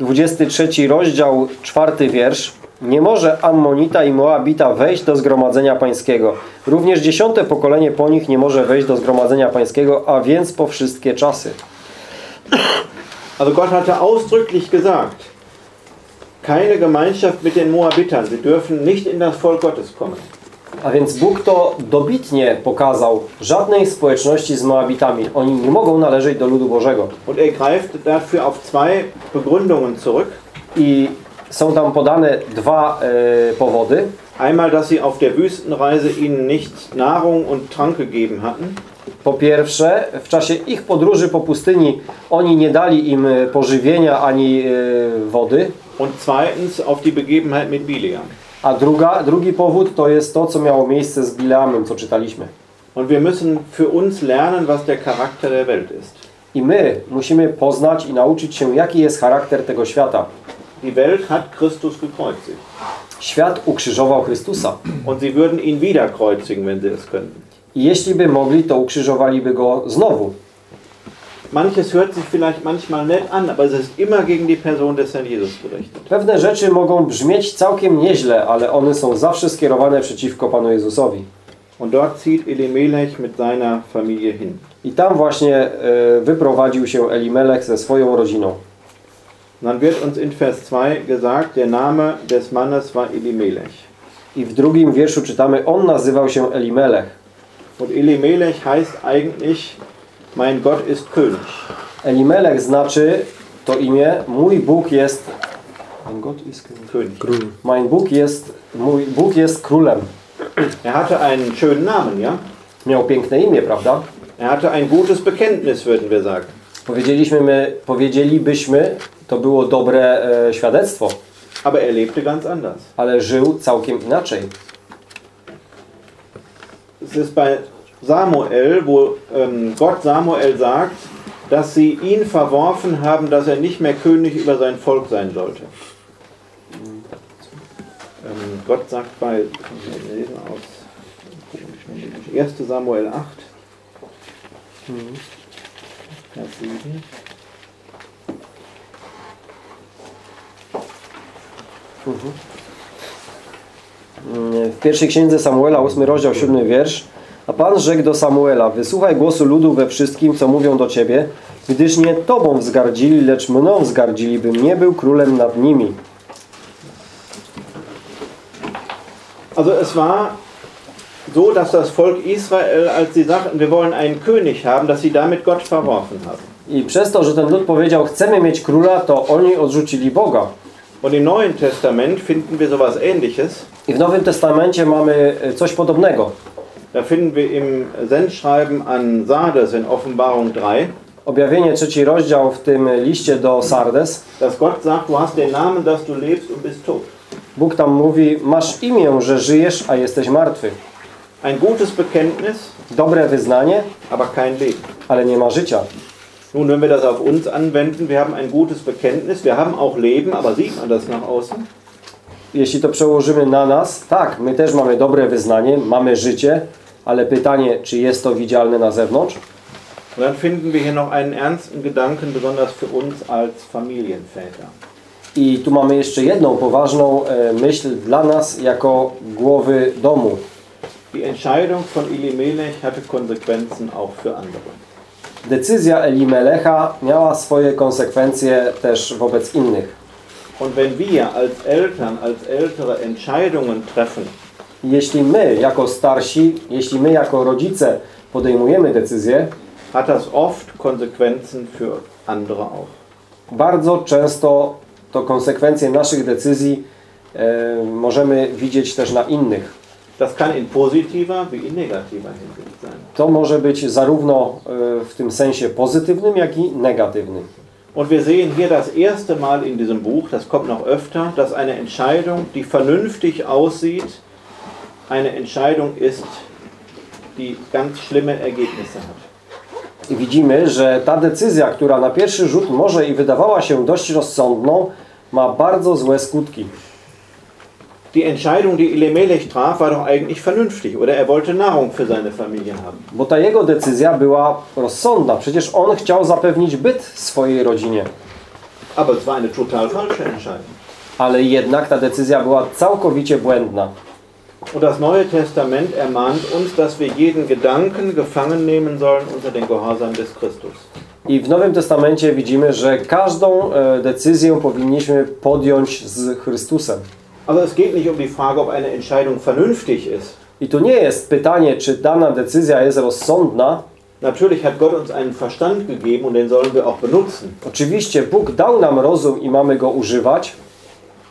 Speaker 2: 23 rozdział, czwarty wiersz. Nie może Ammonita i Moabita wejść do zgromadzenia pańskiego. Również dziesiąte pokolenie po nich nie może wejść do zgromadzenia pańskiego, a więc po wszystkie czasy.
Speaker 1: Also Gott hatte ausdrücklich gesagt, keine Gemeinschaft mit den Moabitern, sie dürfen nicht in das Volk Gottes kommen.
Speaker 2: A więc Bóg to dobitnie pokazał żadnej społeczności z Moabitami. Oni nie mogą należeć do ludu Bożego.
Speaker 1: Und er greift dafür auf zwei Begründungen zurück.
Speaker 2: I są tam podane dwa e, powody.
Speaker 1: Einmal, dass sie auf der Wüstenreise ihnen nicht Nahrung und Trank gegeben hatten.
Speaker 2: Po pierwsze, w czasie ich podróży po pustyni oni nie dali im e, pożywienia ani e, wody.
Speaker 1: Und zweitens auf die Begebenheit mit Biliam.
Speaker 2: A druga, drugi powód to jest to, co miało miejsce z Bileamem, co czytaliśmy.
Speaker 1: Und wir müssen für uns lernen, was der Charakter der Welt ist.
Speaker 2: I my musimy poznać i nauczyć się, jaki jest charakter tego świata.
Speaker 1: Die Welt hat Christus gekreuzigt.
Speaker 2: Świat ukrzyżował Chrystusa.
Speaker 1: Und sie würden ihn wieder kreuzigen, wenn sie es könnten.
Speaker 2: I jeśli by mogli, to ukrzyżowaliby go znowu.
Speaker 1: Manches hört sich vielleicht manchmal nett an, aber es ist immer gegen die Person des Herrn Jesus gerichtet.
Speaker 2: Pewne rzeczy mogą brzmieć całkiem nieźle, ale one są zawsze skierowane przeciwko Panu Jezusowi.
Speaker 1: Und dort zieht Elimelech mit seiner Familie hin.
Speaker 2: I tam właśnie e, wyprowadził się Elimelech ze swoją rodziną.
Speaker 1: Dann wird uns in Vers 2 gesagt, der Name des Mannes war Elimelech.
Speaker 2: I w drugim wierszu czytamy, on nazywał się Elimelech.
Speaker 1: Und Elimelech heißt eigentlich, mein Gott ist König.
Speaker 2: Elimelech znaczy to imię, mój Bóg jest Mein Gott ist
Speaker 1: König.
Speaker 2: Mein Bóg jest, mój Bóg jest królem.
Speaker 1: Er hatte einen schönen Namen, ja?
Speaker 2: Miał piękne imię, prawda?
Speaker 1: Er hatte ein gutes Bekenntnis, würden wir sagen.
Speaker 2: Powiedzieliśmy my, powiedzielibyśmy, to było dobre e, świadectwo,
Speaker 1: Aber er lebte ganz anders.
Speaker 2: ale żył całkiem inaczej.
Speaker 1: Es ist bei Samuel, wo ähm, Gott Samuel sagt, dass sie ihn verworfen haben, dass er nicht mehr König über sein Volk sein sollte. Ähm, Gott sagt bei, wir lesen aus 1. Samuel 8, Vers 7.
Speaker 2: W pierwszej księdze Samuela, 8 rozdział, 7 wiersz. A Pan rzekł do Samuela, wysłuchaj głosu ludu we wszystkim, co mówią do Ciebie, gdyż nie Tobą wzgardzili, lecz mną wzgardzili, bym nie był królem nad nimi.
Speaker 1: Also es war so, dass das Volk Israel, als sie sagten, wir wollen einen König haben, dass sie damit Gott verworfen haben.
Speaker 2: I przez to, że ten lud powiedział, chcemy mieć króla, to oni odrzucili Boga.
Speaker 1: Und im Neuen Testament finden wir sowas ähnliches.
Speaker 2: I w Nowym Testamencie mamy e, coś podobnego.
Speaker 1: Da finden wir im Sendschreiben an Sardes in Offenbarung 3,
Speaker 2: Objawienie trzeci rozdział w tym liście do Sardes.
Speaker 1: dass Gott sagt, du hast den Namen, dass du lebst und bist tot.
Speaker 2: Bóg tam mówi, masz imię, że żyjesz, a jesteś martwy.
Speaker 1: Ein gutes Bekenntnis,
Speaker 2: Dobre wyznanie,
Speaker 1: aber kein Leben.
Speaker 2: ale nie ma życia.
Speaker 1: Nun, wenn wir das auf uns anwenden, wir haben ein gutes Bekenntnis, wir haben auch Leben, aber sieht man das nach außen?
Speaker 2: Jeśli to przełożymy na nas, tak, my też mamy dobre wyznanie, mamy życie, ale pytanie, czy jest to widzialne na zewnątrz?
Speaker 1: Und dann finden wir hier noch einen ernsten Gedanken, besonders für uns als Familienväter.
Speaker 2: I tu mamy jeszcze jedną poważną e, myśl dla nas jako głowy domu.
Speaker 1: Die Entscheidung von Elimelech hatte Konsequenzen auch für andere.
Speaker 2: Decyzja Elimelecha miała swoje konsekwencje też wobec innych.
Speaker 1: Und wenn wir als Eltern, als Ältere Entscheidungen treffen,
Speaker 2: Jeśli my jako starsi, jeśli my jako rodzice podejmujemy decyzje,
Speaker 1: hat das oft Konsequenzen für andere auch.
Speaker 2: bardzo często to konsekwencje naszych decyzji e, możemy widzieć też na innych.
Speaker 1: Das kann in positiver wie in negativer Hinsicht sein.
Speaker 2: To może być zarówno e, w tym sensie pozytywnym, jak i negatywnym.
Speaker 1: Und wir sehen hier das erste Mal in diesem Buch, das kommt noch öfter, dass eine Entscheidung, die vernünftig aussieht, eine Entscheidung ist, die ganz schlimme Ergebnisse hat.
Speaker 2: I widzimy, że ta decyzja, która na pierwszy rzut może i wydawała się dość rozsądną, ma bardzo złe skutki.
Speaker 1: Die Entscheidung, die Elimelech traf, war doch eigentlich vernünftig, oder? Er wollte Nahrung für seine Familie haben.
Speaker 2: Bo ta jego decyzja była rozsądna. Przecież on chciał zapewnić byt swojej rodzinie.
Speaker 1: Aber es war eine total falsche Entscheidung.
Speaker 2: Ale jednak ta decyzja była całkowicie błędna.
Speaker 1: Und das Neue Testament ermahnt uns, dass wir jeden Gedanken gefangen nehmen sollen unter den Gehorsam des Christus.
Speaker 2: I w Nowym Testamencie widzimy, że każdą e, decyzję powinniśmy podjąć z Chrystusem.
Speaker 1: Aber es geht nicht um die Frage, ob eine Entscheidung vernünftig ist.
Speaker 2: I tu nie jest pytanie, czy dana decyzja jest rozsądna.
Speaker 1: Natürlich hat Gott uns einen Verstand gegeben und den sollen wir auch benutzen.
Speaker 2: Oczywiście Bóg dał nam rozum i mamy go używać,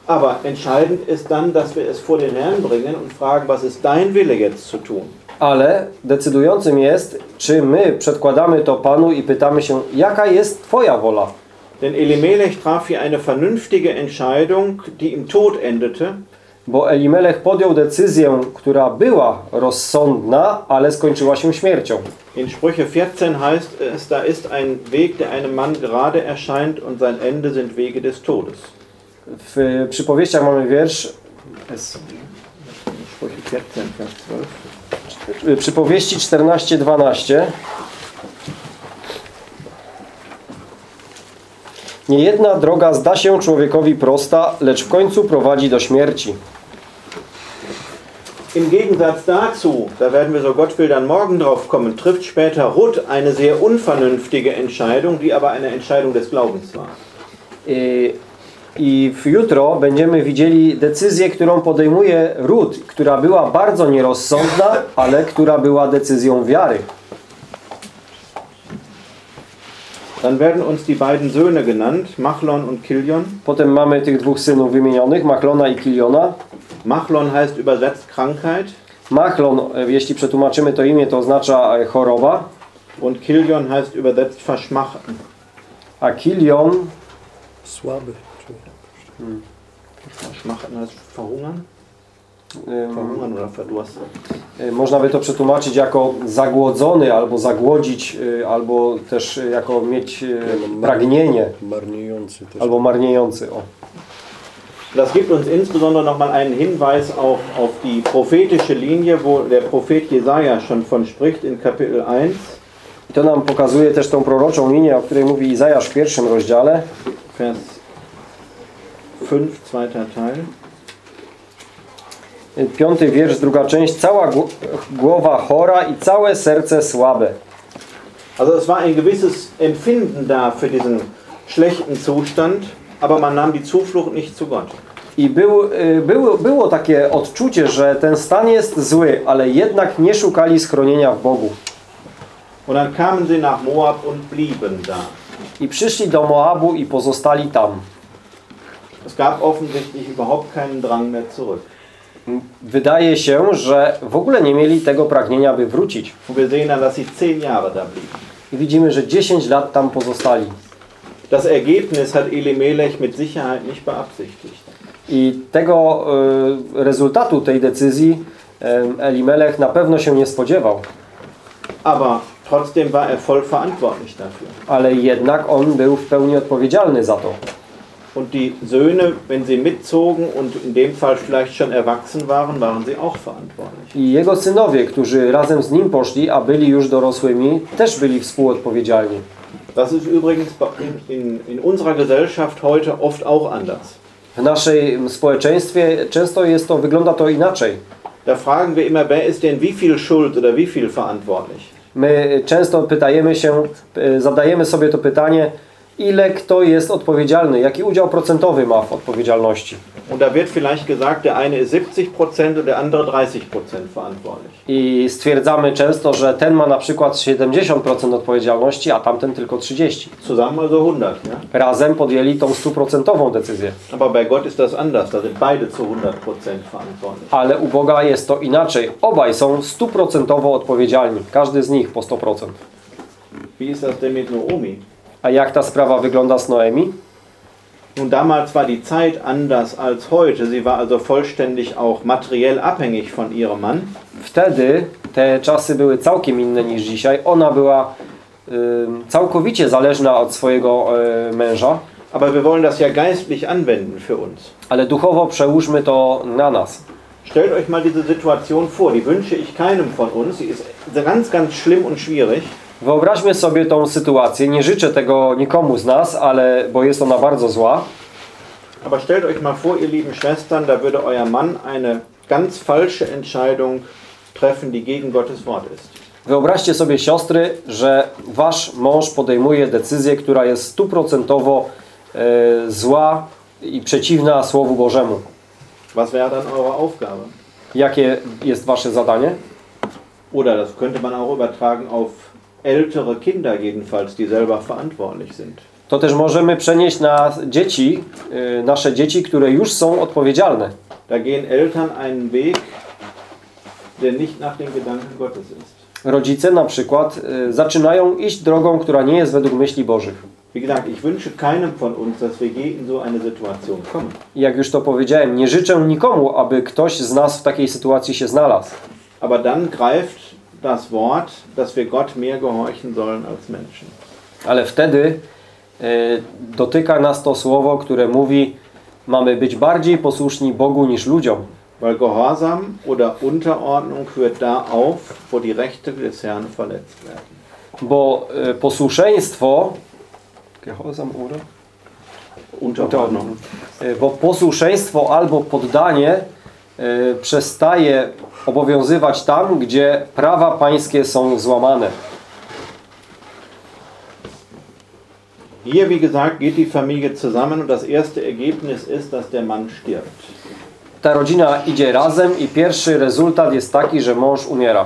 Speaker 1: Aber entscheidend ist dann, dass wir es vor den Herrn bringen und fragen, was ist dein Wille jetzt zu tun?
Speaker 2: ale decydującym jest, czy my przedkładamy to Panu i pytamy się, jaka jest Twoja wola.
Speaker 1: Denn Elimelech traf hier eine vernünftige Entscheidung, die im Tod endete.
Speaker 2: Bo Elimelech podjął decyzję, która była rozsądna, ale skończyła się śmiercią.
Speaker 1: In Sprüche 14 heißt es, da ist ein Weg, der einem Mann gerade erscheint und sein Ende sind Wege des Todes.
Speaker 2: W przypowieściach mamy wiersz, es-
Speaker 1: Sprüche 14, Vers 12.
Speaker 2: przypowieści 14-12. Niejedna droga zda się człowiekowi prosta, lecz w końcu prowadzi do śmierci.
Speaker 1: Im Gegensatz dazu, da werden wir so Gott will dann morgen drauf kommen, trifft später Ruth eine sehr unvernünftige Entscheidung, die aber eine Entscheidung des Glaubens war.
Speaker 2: I w jutro będziemy widzieli decyzję, którą podejmuje Rut, która była bardzo nierozsądna, ale która była decyzją wiary.
Speaker 1: Dann werden uns die beiden Söhne genannt, Machlon und Kilion.
Speaker 2: Potem mamy tych dwóch synów wymienionych, Machlona i Kiliona.
Speaker 1: Machlon heißt übersetzt Krankheit
Speaker 2: Machlon, e, jeśli przetłumaczymy to imię, to oznacza e, choroba,
Speaker 1: und Kilion heißt übersetzt verschmachten.
Speaker 2: a Kilion
Speaker 3: Słaby.
Speaker 1: Verschmachten heißt verhungern? Verhungern oder verdurstet.
Speaker 2: e, można by to przetłumaczyć jako zagłodzony, albo zagłodzić, e, albo też jako mieć e, pragnienie,
Speaker 3: Marniejący też.
Speaker 2: albo marniejący. O.
Speaker 1: Das gibt uns insbesondere nochmal einen Hinweis auch auf die prophetische Linie, wo der Prophet Jesaja schon von spricht in Kapitel 1.
Speaker 2: I to nam pokazuje też tą proroczą linię, o której mówi Izajasz w pierwszym rozdziale.
Speaker 1: Vers 5, zweiter Teil.
Speaker 2: Piąty wiersz, druga część. Cała gł- głowa chora i całe serce słabe.
Speaker 1: Also es war ein gewisses Empfinden da für diesen schlechten Zustand, aber man nahm die Zuflucht nicht zu Gott.
Speaker 2: I był, y, było, było takie odczucie, że ten stan jest zły, ale jednak nie szukali schronienia w Bogu.
Speaker 1: Und dann kamen sie nach Moab und blieben da.
Speaker 2: I przyszli do Moabu i pozostali tam.
Speaker 1: Es gab offensichtlich überhaupt keinen Drang mehr zurück.
Speaker 2: wydaje się, że w ogóle nie mieli tego pragnienia, by wrócić. I widzimy, że 10 lat tam pozostali.
Speaker 1: Das Ergebnis hat Elimelech mit Sicherheit nicht beabsichtigt.
Speaker 2: I tego e, rezultatu tej decyzji e, Elimelech na pewno się nie spodziewał.
Speaker 1: Aber trotzdem war er voll verantwortlich dafür.
Speaker 2: Ale jednak on był w pełni odpowiedzialny za to.
Speaker 1: Und die Söhne, wenn sie mitzogen und in dem Fall vielleicht schon erwachsen waren, waren sie auch verantwortlich.
Speaker 2: I jego synowie, którzy razem z nim poszli, a byli już dorosłymi, też byli współodpowiedzialni.
Speaker 1: Das ist übrigens in, in, unserer Gesellschaft heute oft auch anders.
Speaker 2: W naszej społeczeństwie często jest to, wygląda to inaczej.
Speaker 1: Da fragen wir immer, wer ist denn wie viel schuld oder wie viel verantwortlich?
Speaker 2: My często pytajemy się, e, zadajemy sobie to pytanie, ile kto jest odpowiedzialny, jaki udział procentowy ma w odpowiedzialności.
Speaker 1: Und da wird vielleicht gesagt, der eine ist 70% und der andere 30% verantwortlich.
Speaker 2: I stwierdzamy często, że ten ma na przykład 70% odpowiedzialności, a tamten tylko 30%.
Speaker 1: Zusammen also 100, ja?
Speaker 2: Razem podjęli tą stuprocentową decyzję.
Speaker 1: Aber bei Gott ist das anders, da sind beide zu 100% verantwortlich.
Speaker 2: Ale u Boga jest to inaczej. Obaj są stuprocentowo odpowiedzialni. Każdy z nich po 100%.
Speaker 1: Wie ist das denn mit Naomi?
Speaker 2: A jak ta sprawa wygląda z Noemi?
Speaker 1: Nun, damals war die Zeit anders als heute. Sie war also vollständig auch materiell abhängig von ihrem Mann.
Speaker 2: Wtedy te czasy były całkiem inne niż dzisiaj. Ona była ym, całkowicie zależna od swojego y, męża,
Speaker 1: Aber wir wollen das ja geistlich anwenden für uns.
Speaker 2: ale duchowo przełóżmy to na nas.
Speaker 1: Stellt euch mal diese Situation vor, die wünsche ich keinem von uns. Sie ist ganz, ganz schlimm und schwierig.
Speaker 2: Wyobraźmy sobie tą sytuację. Nie życzę tego nikomu z nas, ale bo jest ona bardzo zła.
Speaker 1: Aber stellt euch mal vor, ihr lieben Schwestern, da würde euer Mann eine ganz falsche Entscheidung treffen, die gegen Gottes Wort ist.
Speaker 2: Wyobraźcie sobie siostry, że wasz mąż podejmuje decyzję, która jest stuprocentowo e, zła i przeciwna Słowu Bożemu.
Speaker 1: Was wäre dann eure Aufgabe?
Speaker 2: Jakie jest wasze zadanie?
Speaker 1: Oder das könnte man auch übertragen auf ältere Kinder jedenfalls, die selber verantwortlich sind.
Speaker 2: To też możemy przenieść na dzieci, e, nasze dzieci, które już są odpowiedzialne.
Speaker 1: Da gehen Eltern einen Weg, der nicht nach den Gedanken Gottes ist.
Speaker 2: Rodzice na przykład e, zaczynają iść drogą, która nie jest według myśli Bożych.
Speaker 1: Wie gesagt, ich wünsche keinem von uns, dass wir je in so eine Situation kommen.
Speaker 2: Jak już to powiedziałem, nie życzę nikomu, aby ktoś z nas w takiej sytuacji się znalazł.
Speaker 1: Aber dann greift das Wort, dass wir Gott mehr gehorchen sollen als Menschen.
Speaker 2: Ale wtedy e, dotyka nas to słowo, które mówi mamy być bardziej posłuszni Bogu niż ludziom.
Speaker 1: Weil Gehorsam oder Unterordnung hört da auf, wo die Rechte des Herrn verletzt werden.
Speaker 2: Bo e, posłuszeństwo Gehorsam oder?
Speaker 1: Unterordnung.
Speaker 2: E, Bo posłuszeństwo albo poddanie e, przestaje obowiązywać tam, gdzie prawa pańskie są złamane.
Speaker 1: Hier, wie gesagt, geht die Familie zusammen und das erste Ergebnis ist, dass der Mann stirbt.
Speaker 2: Ta rodzina idzie razem i pierwszy rezultat jest taki, że mąż umiera.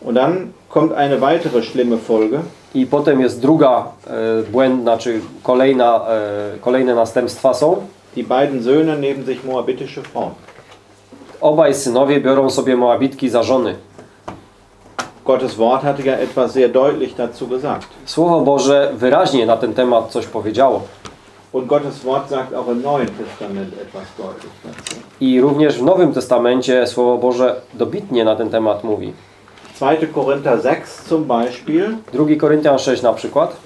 Speaker 1: Und dann kommt eine weitere schlimme Folge.
Speaker 2: I potem jest druga e, błędna, czy kolejna, e, kolejne następstwa są.
Speaker 1: Die beiden Söhne nehmen sich moabitische Frauen.
Speaker 2: Obaj synowie biorą sobie Moabitki za żony.
Speaker 1: Gottes Wort hatte ja etwas sehr deutlich dazu gesagt.
Speaker 2: Słowo Boże wyraźnie na ten temat coś powiedziało.
Speaker 1: Und Gottes Wort sagt auch im Neuen Testament etwas deutlich dazu.
Speaker 2: I również w Nowym Testamencie Słowo Boże dobitnie na ten temat mówi.
Speaker 1: 2. Korinther 6 zum Beispiel
Speaker 2: 2 Koryntian 6 na przykład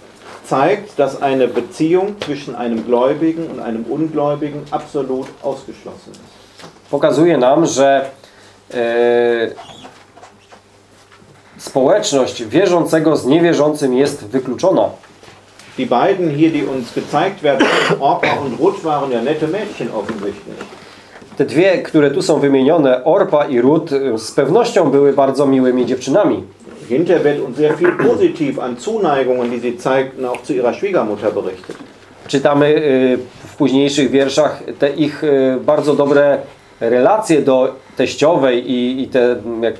Speaker 1: zeigt, dass eine Beziehung zwischen einem Gläubigen und einem Ungläubigen absolut ausgeschlossen ist.
Speaker 2: Pokazuje nam, że e, społeczność wierzącego z niewierzącym jest wykluczona.
Speaker 1: Die beiden hier, die uns gezeigt werden, Orpa und Ruth waren ja nette Mädchen offensichtlich.
Speaker 2: Te dwie, które tu są wymienione, Orpa i Rut, e, z pewnością były bardzo miłymi dziewczynami.
Speaker 1: Hinterher wird uns sehr viel positiv an Zuneigungen, die sie zeigten, auch zu ihrer Schwiegermutter berichtet.
Speaker 2: Czytamy e, w późniejszych wierszach te ich bardzo dobre relacje do teściowej i, i te, jak,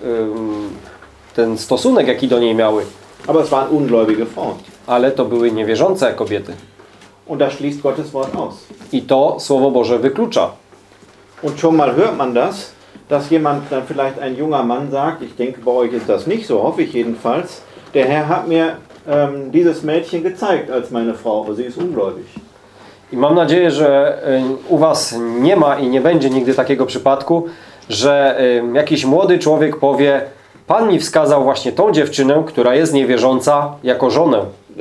Speaker 2: ten stosunek, jaki do niej miały.
Speaker 1: Aber es waren ungläubige Frauen.
Speaker 2: Ale to były niewierzące kobiety.
Speaker 1: Und das schließt Gottes Wort aus.
Speaker 2: I to Słowo Boże wyklucza.
Speaker 1: Und schon mal hört man das, dass jemand dann vielleicht ein junger Mann sagt, ich denke bei euch ist das nicht so, hoffe ich jedenfalls, der Herr hat mir ähm, dieses Mädchen gezeigt als meine Frau, aber sie ist ungläubig.
Speaker 2: I mam nadzieję, że y, u Was nie ma i nie będzie nigdy takiego przypadku, że y, jakiś młody człowiek powie Pan mi wskazał właśnie tą dziewczynę, która jest niewierząca, jako żonę.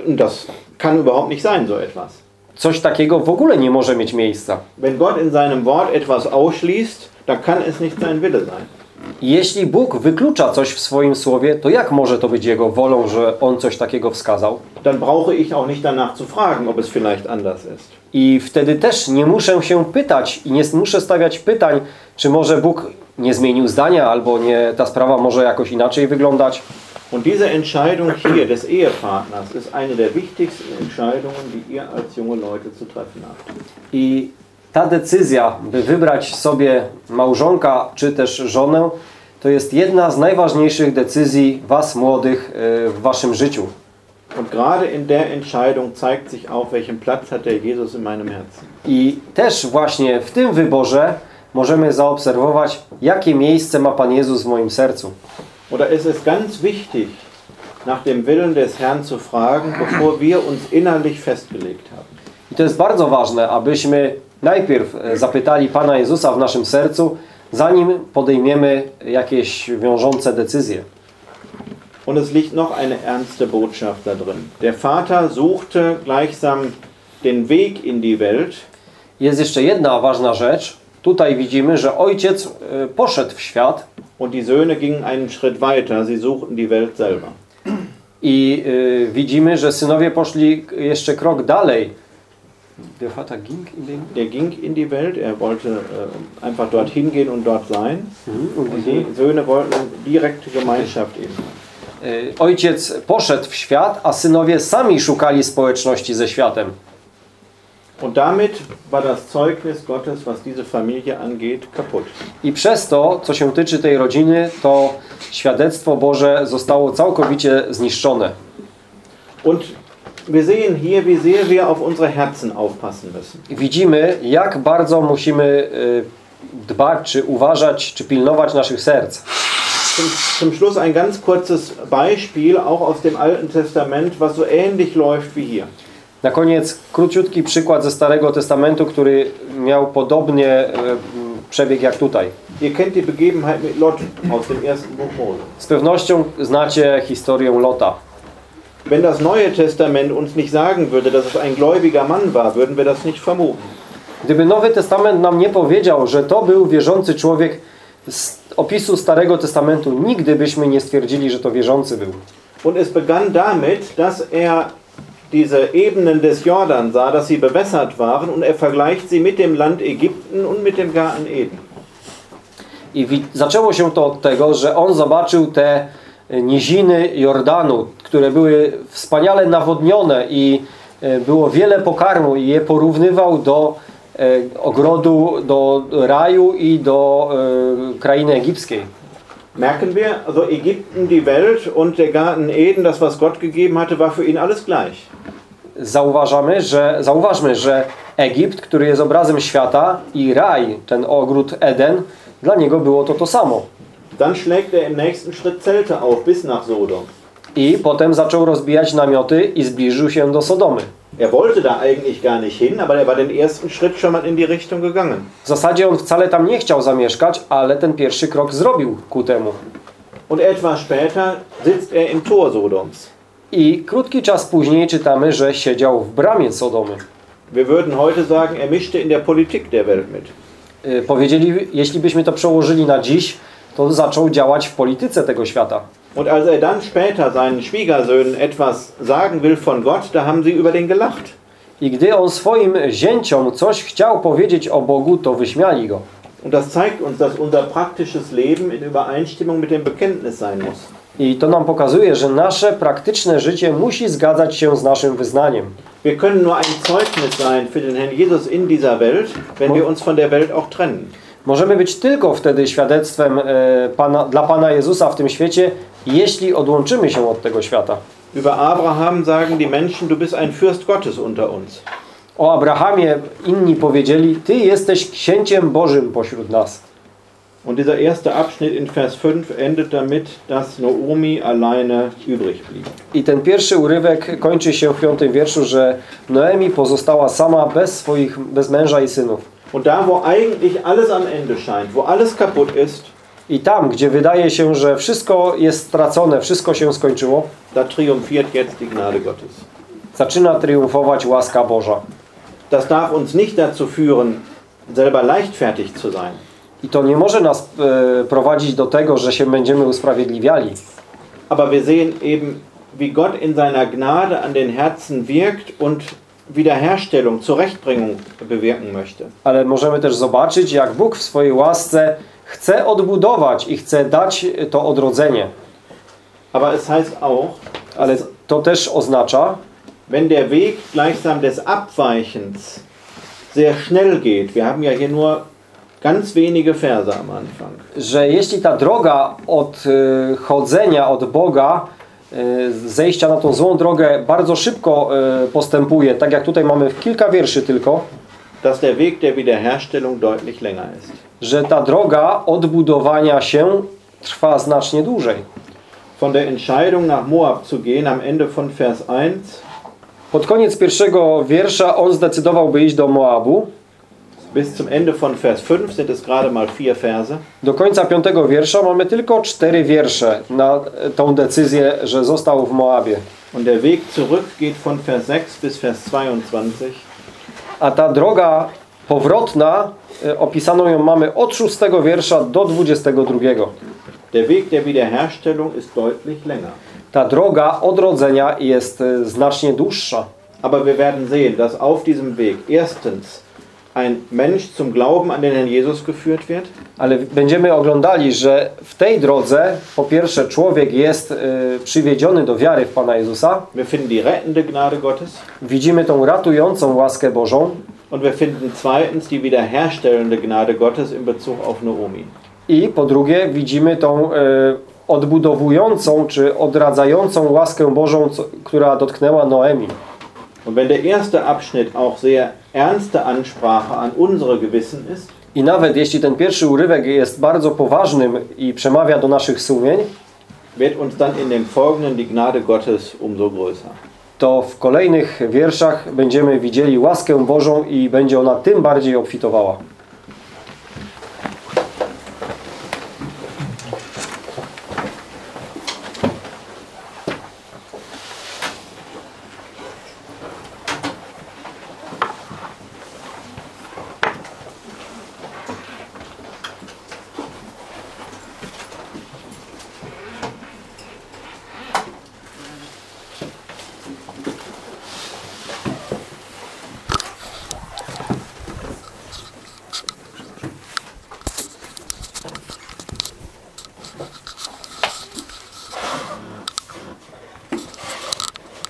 Speaker 1: Das kann überhaupt nicht sein, so etwas.
Speaker 2: Coś takiego w ogóle nie może mieć miejsca.
Speaker 1: Wenn Gott in seinem Wort etwas ausschließt, dann kann es nicht sein Wille sein.
Speaker 2: Jeśli Bóg wyklucza coś w swoim słowie, to jak może to być Jego wolą, że On coś takiego wskazał?
Speaker 1: Dann brauche ich auch nicht danach zu fragen, ob es vielleicht anders ist.
Speaker 2: I wtedy też nie muszę się pytać i nie muszę stawiać pytań, czy może Bóg nie zmienił zdania, albo nie, ta sprawa może jakoś inaczej wyglądać.
Speaker 1: Und diese Entscheidung hier des Ehepartners ist eine der wichtigsten Entscheidungen, die ihr als junge Leute zu treffen habt.
Speaker 2: I ta decyzja, by wybrać sobie małżonka czy też żonę, to jest jedna z najważniejszych decyzji Was młodych e, w Waszym życiu.
Speaker 1: Und gerade in der Entscheidung zeigt sich auch, welchen Platz hat der Jesus in meinem Herzen.
Speaker 2: I też właśnie w tym wyborze możemy zaobserwować, jakie miejsce ma Pan Jezus w moim sercu.
Speaker 1: Oder ist es ganz wichtig, nach dem Willen des Herrn zu fragen, bevor wir uns innerlich festgelegt haben.
Speaker 2: I to jest bardzo ważne, abyśmy najpierw e, zapytali Pana Jezusa w naszym sercu, zanim podejmiemy jakieś wiążące decyzje.
Speaker 1: Und es liegt noch eine ernste Botschaft da drin. Der Vater suchte gleichsam den Weg in die Welt,
Speaker 2: Jest jeszcze jedna ważna rzecz. Tutaj widzimy, że ojciec e, poszedł w świat
Speaker 1: und die Söhne gingen einen Schritt weiter. Sie suchten die Welt selber.
Speaker 2: i e, widzimy, że synowie poszli jeszcze krok dalej. Der Vater ging in den...
Speaker 1: Der ging in die Welt, er wollte äh, einfach dorthin gehen und dort sein.
Speaker 2: Mhm, und
Speaker 1: Und
Speaker 2: die-
Speaker 1: Söhne wollten direkte Gemeinschaft eben.
Speaker 2: E, Ojciec poszedł w świat, a synowie sami szukali społeczności ze światem.
Speaker 1: Und damit war das Zeugnis Gottes, was diese Familie angeht, kaputt.
Speaker 2: I przez to, co się tyczy tej rodziny, to świadectwo Boże zostało całkowicie zniszczone.
Speaker 1: Und wir sehen hier, wie sehr wir auf unsere Herzen aufpassen müssen.
Speaker 2: Widzimy, jak bardzo musimy e, dbać, czy uważać, czy pilnować naszych serc.
Speaker 1: Zum, zum Schluss ein ganz kurzes Beispiel, auch aus dem Alten Testament, was so ähnlich läuft wie hier.
Speaker 2: Na koniec króciutki przykład ze Starego Testamentu, który miał podobnie e, przebieg jak tutaj. Z pewnością znacie historię Lota.
Speaker 1: Wenn das Neue Testament uns nicht sagen würde, dass es ein gläubiger Mann war, würden wir das nicht vermuten.
Speaker 2: Gdyby Nowy Testament nam nie powiedział, że to był wierzący człowiek z opisu Starego Testamentu, nigdy byśmy nie stwierdzili, że to wierzący był.
Speaker 1: Und es begann damit, dass er diese Ebenen des Jordan sah, dass sie bewässert waren und er vergleicht sie mit dem Land Ägypten und mit dem Garten Eden.
Speaker 2: I zaczęło się to od tego, że on zobaczył te niziny Jordanu, które były wspaniale nawodnione i e, było wiele pokarmu i je porównywał do e, ogrodu, do raju i do e, krainy egipskiej.
Speaker 1: Merken wir, also Ägypten, die Welt und der Garten Eden, das was Gott gegeben hatte, war für ihn alles gleich.
Speaker 2: Zauważamy, że, zauważmy, że Egipt, który jest obrazem świata i raj, ten ogród Eden, dla niego było to to samo.
Speaker 1: Dann schlägt er im nächsten Schritt Zelte auf bis nach Sodom.
Speaker 2: I potem zaczął rozbijać namioty i zbliżył się do Sodomy.
Speaker 1: Er wollte da eigentlich gar nicht hin, aber er war den ersten Schritt schon mal in die Richtung gegangen.
Speaker 2: W zasadzie on wcale tam nie chciał zamieszkać, ale ten pierwszy krok zrobił ku temu.
Speaker 1: Und etwas später sitzt er im Tor Sodoms.
Speaker 2: I krótki czas później czytamy, że siedział w bramie Sodomy.
Speaker 1: Wir würden heute sagen, er mischte in der Politik der Welt mit.
Speaker 2: Yy, Powiedzieli, jeśli byśmy to przełożyli na dziś, to zaczął działać w polityce tego świata.
Speaker 1: Und als er dann später seinen Schwiegersöhnen etwas sagen will von Gott, da haben sie über den gelacht.
Speaker 2: I gdy on swoim zięciom coś chciał powiedzieć o Bogu, to wyśmiali go.
Speaker 1: Und das zeigt uns, dass unser praktisches Leben in Übereinstimmung mit dem Bekenntnis sein muss.
Speaker 2: I to nam pokazuje, że nasze praktyczne życie musi zgadzać się z naszym wyznaniem.
Speaker 1: Wir können nur ein Zeugnis sein für den Herrn Jesus in dieser Welt, wenn wir uns von der Welt auch trennen.
Speaker 2: Możemy być tylko wtedy świadectwem e, Pana, dla Pana Jezusa w tym świecie, jeśli odłączymy się od tego świata.
Speaker 1: Über Abraham sagen die Menschen, du bist ein Fürst Gottes unter uns.
Speaker 2: O Abrahamie inni powiedzieli, Ty jesteś księciem Bożym pośród nas.
Speaker 1: Und dieser erste Abschnitt in Vers 5 endet damit, dass Naomi alleine übrig blieb.
Speaker 2: I ten pierwszy urywek kończy się w piątym wierszu, że Noemi pozostała sama bez swoich, bez męża i synów.
Speaker 1: Und da, wo eigentlich alles am Ende scheint, wo alles kaputt ist,
Speaker 2: I tam, gdzie wydaje się, że wszystko jest stracone, wszystko się skończyło,
Speaker 1: da triumphiert jetzt die Gnade Gottes.
Speaker 2: zaczyna triumfować łaska Boża.
Speaker 1: Das darf uns nicht dazu führen, selber leichtfertig zu sein.
Speaker 2: I to nie może nas e, prowadzić do tego, że się będziemy usprawiedliwiali.
Speaker 1: Aber wir sehen eben, wie Gott in seiner Gnade an den Herzen wirkt und Wiederherstellung, Zurechtbringung bewirken möchte.
Speaker 2: Ale możemy też zobaczyć, jak Bóg w swojej łasce chce odbudować i chce dać to odrodzenie.
Speaker 1: Aber es heißt auch,
Speaker 2: Ale to też oznacza,
Speaker 1: wenn der Weg gleichsam des Abweichens sehr schnell geht, wir haben ja hier nur ganz wenige Verse am Anfang,
Speaker 2: że jeśli ta droga od y, chodzenia od Boga, zejścia na tą złą drogę bardzo szybko y, postępuje, tak jak tutaj mamy kilka wierszy tylko,
Speaker 1: dass der Weg der Wiederherstellung deutlich länger ist.
Speaker 2: że ta droga odbudowania się trwa znacznie dłużej.
Speaker 1: Von der Entscheidung nach Moab zu gehen, am Ende von Vers 1,
Speaker 2: Pod koniec pierwszego wiersza on zdecydował, by iść do Moabu.
Speaker 1: Bis zum Ende von Vers 5 sind es gerade mal vier Verse.
Speaker 2: Do końca piątego wiersza mamy tylko cztery wiersze na e, tą decyzję, że został w Moabie.
Speaker 1: Und der Weg zurück geht von Vers 6 bis Vers 22.
Speaker 2: A ta droga powrotna, e, opisaną ją mamy od szóstego wiersza do dwudziestego drugiego.
Speaker 1: Der Weg der Wiederherstellung ist deutlich länger.
Speaker 2: Ta droga odrodzenia jest e, znacznie dłuższa.
Speaker 1: Aber wir werden sehen, dass auf diesem Weg erstens ein Mensch zum Glauben an den Herrn Jesus geführt wird.
Speaker 2: Ale będziemy oglądali, że w tej drodze po pierwsze człowiek jest e, przywiedziony do wiary w Pana Jezusa.
Speaker 1: Wir finden die rettende Gnade Gottes.
Speaker 2: Widzimy tą ratującą łaskę Bożą
Speaker 1: Und wir finden zweitens die wiederherstellende Gnade Gottes in Bezug auf Naomi.
Speaker 2: i po drugie widzimy tą e, odbudowującą czy odradzającą łaskę Bożą, która dotknęła Noemi.
Speaker 1: Und wenn der erste Abschnitt auch sehr ernste Ansprache an unsere Gewissen ist,
Speaker 2: I nawet jeśli ten pierwszy urywek jest bardzo poważnym i przemawia do naszych sumień,
Speaker 1: wird uns dann in den folgenden die Gnade Gottes umso größer.
Speaker 2: to w kolejnych wierszach będziemy widzieli łaskę Bożą i będzie ona tym bardziej obfitowała.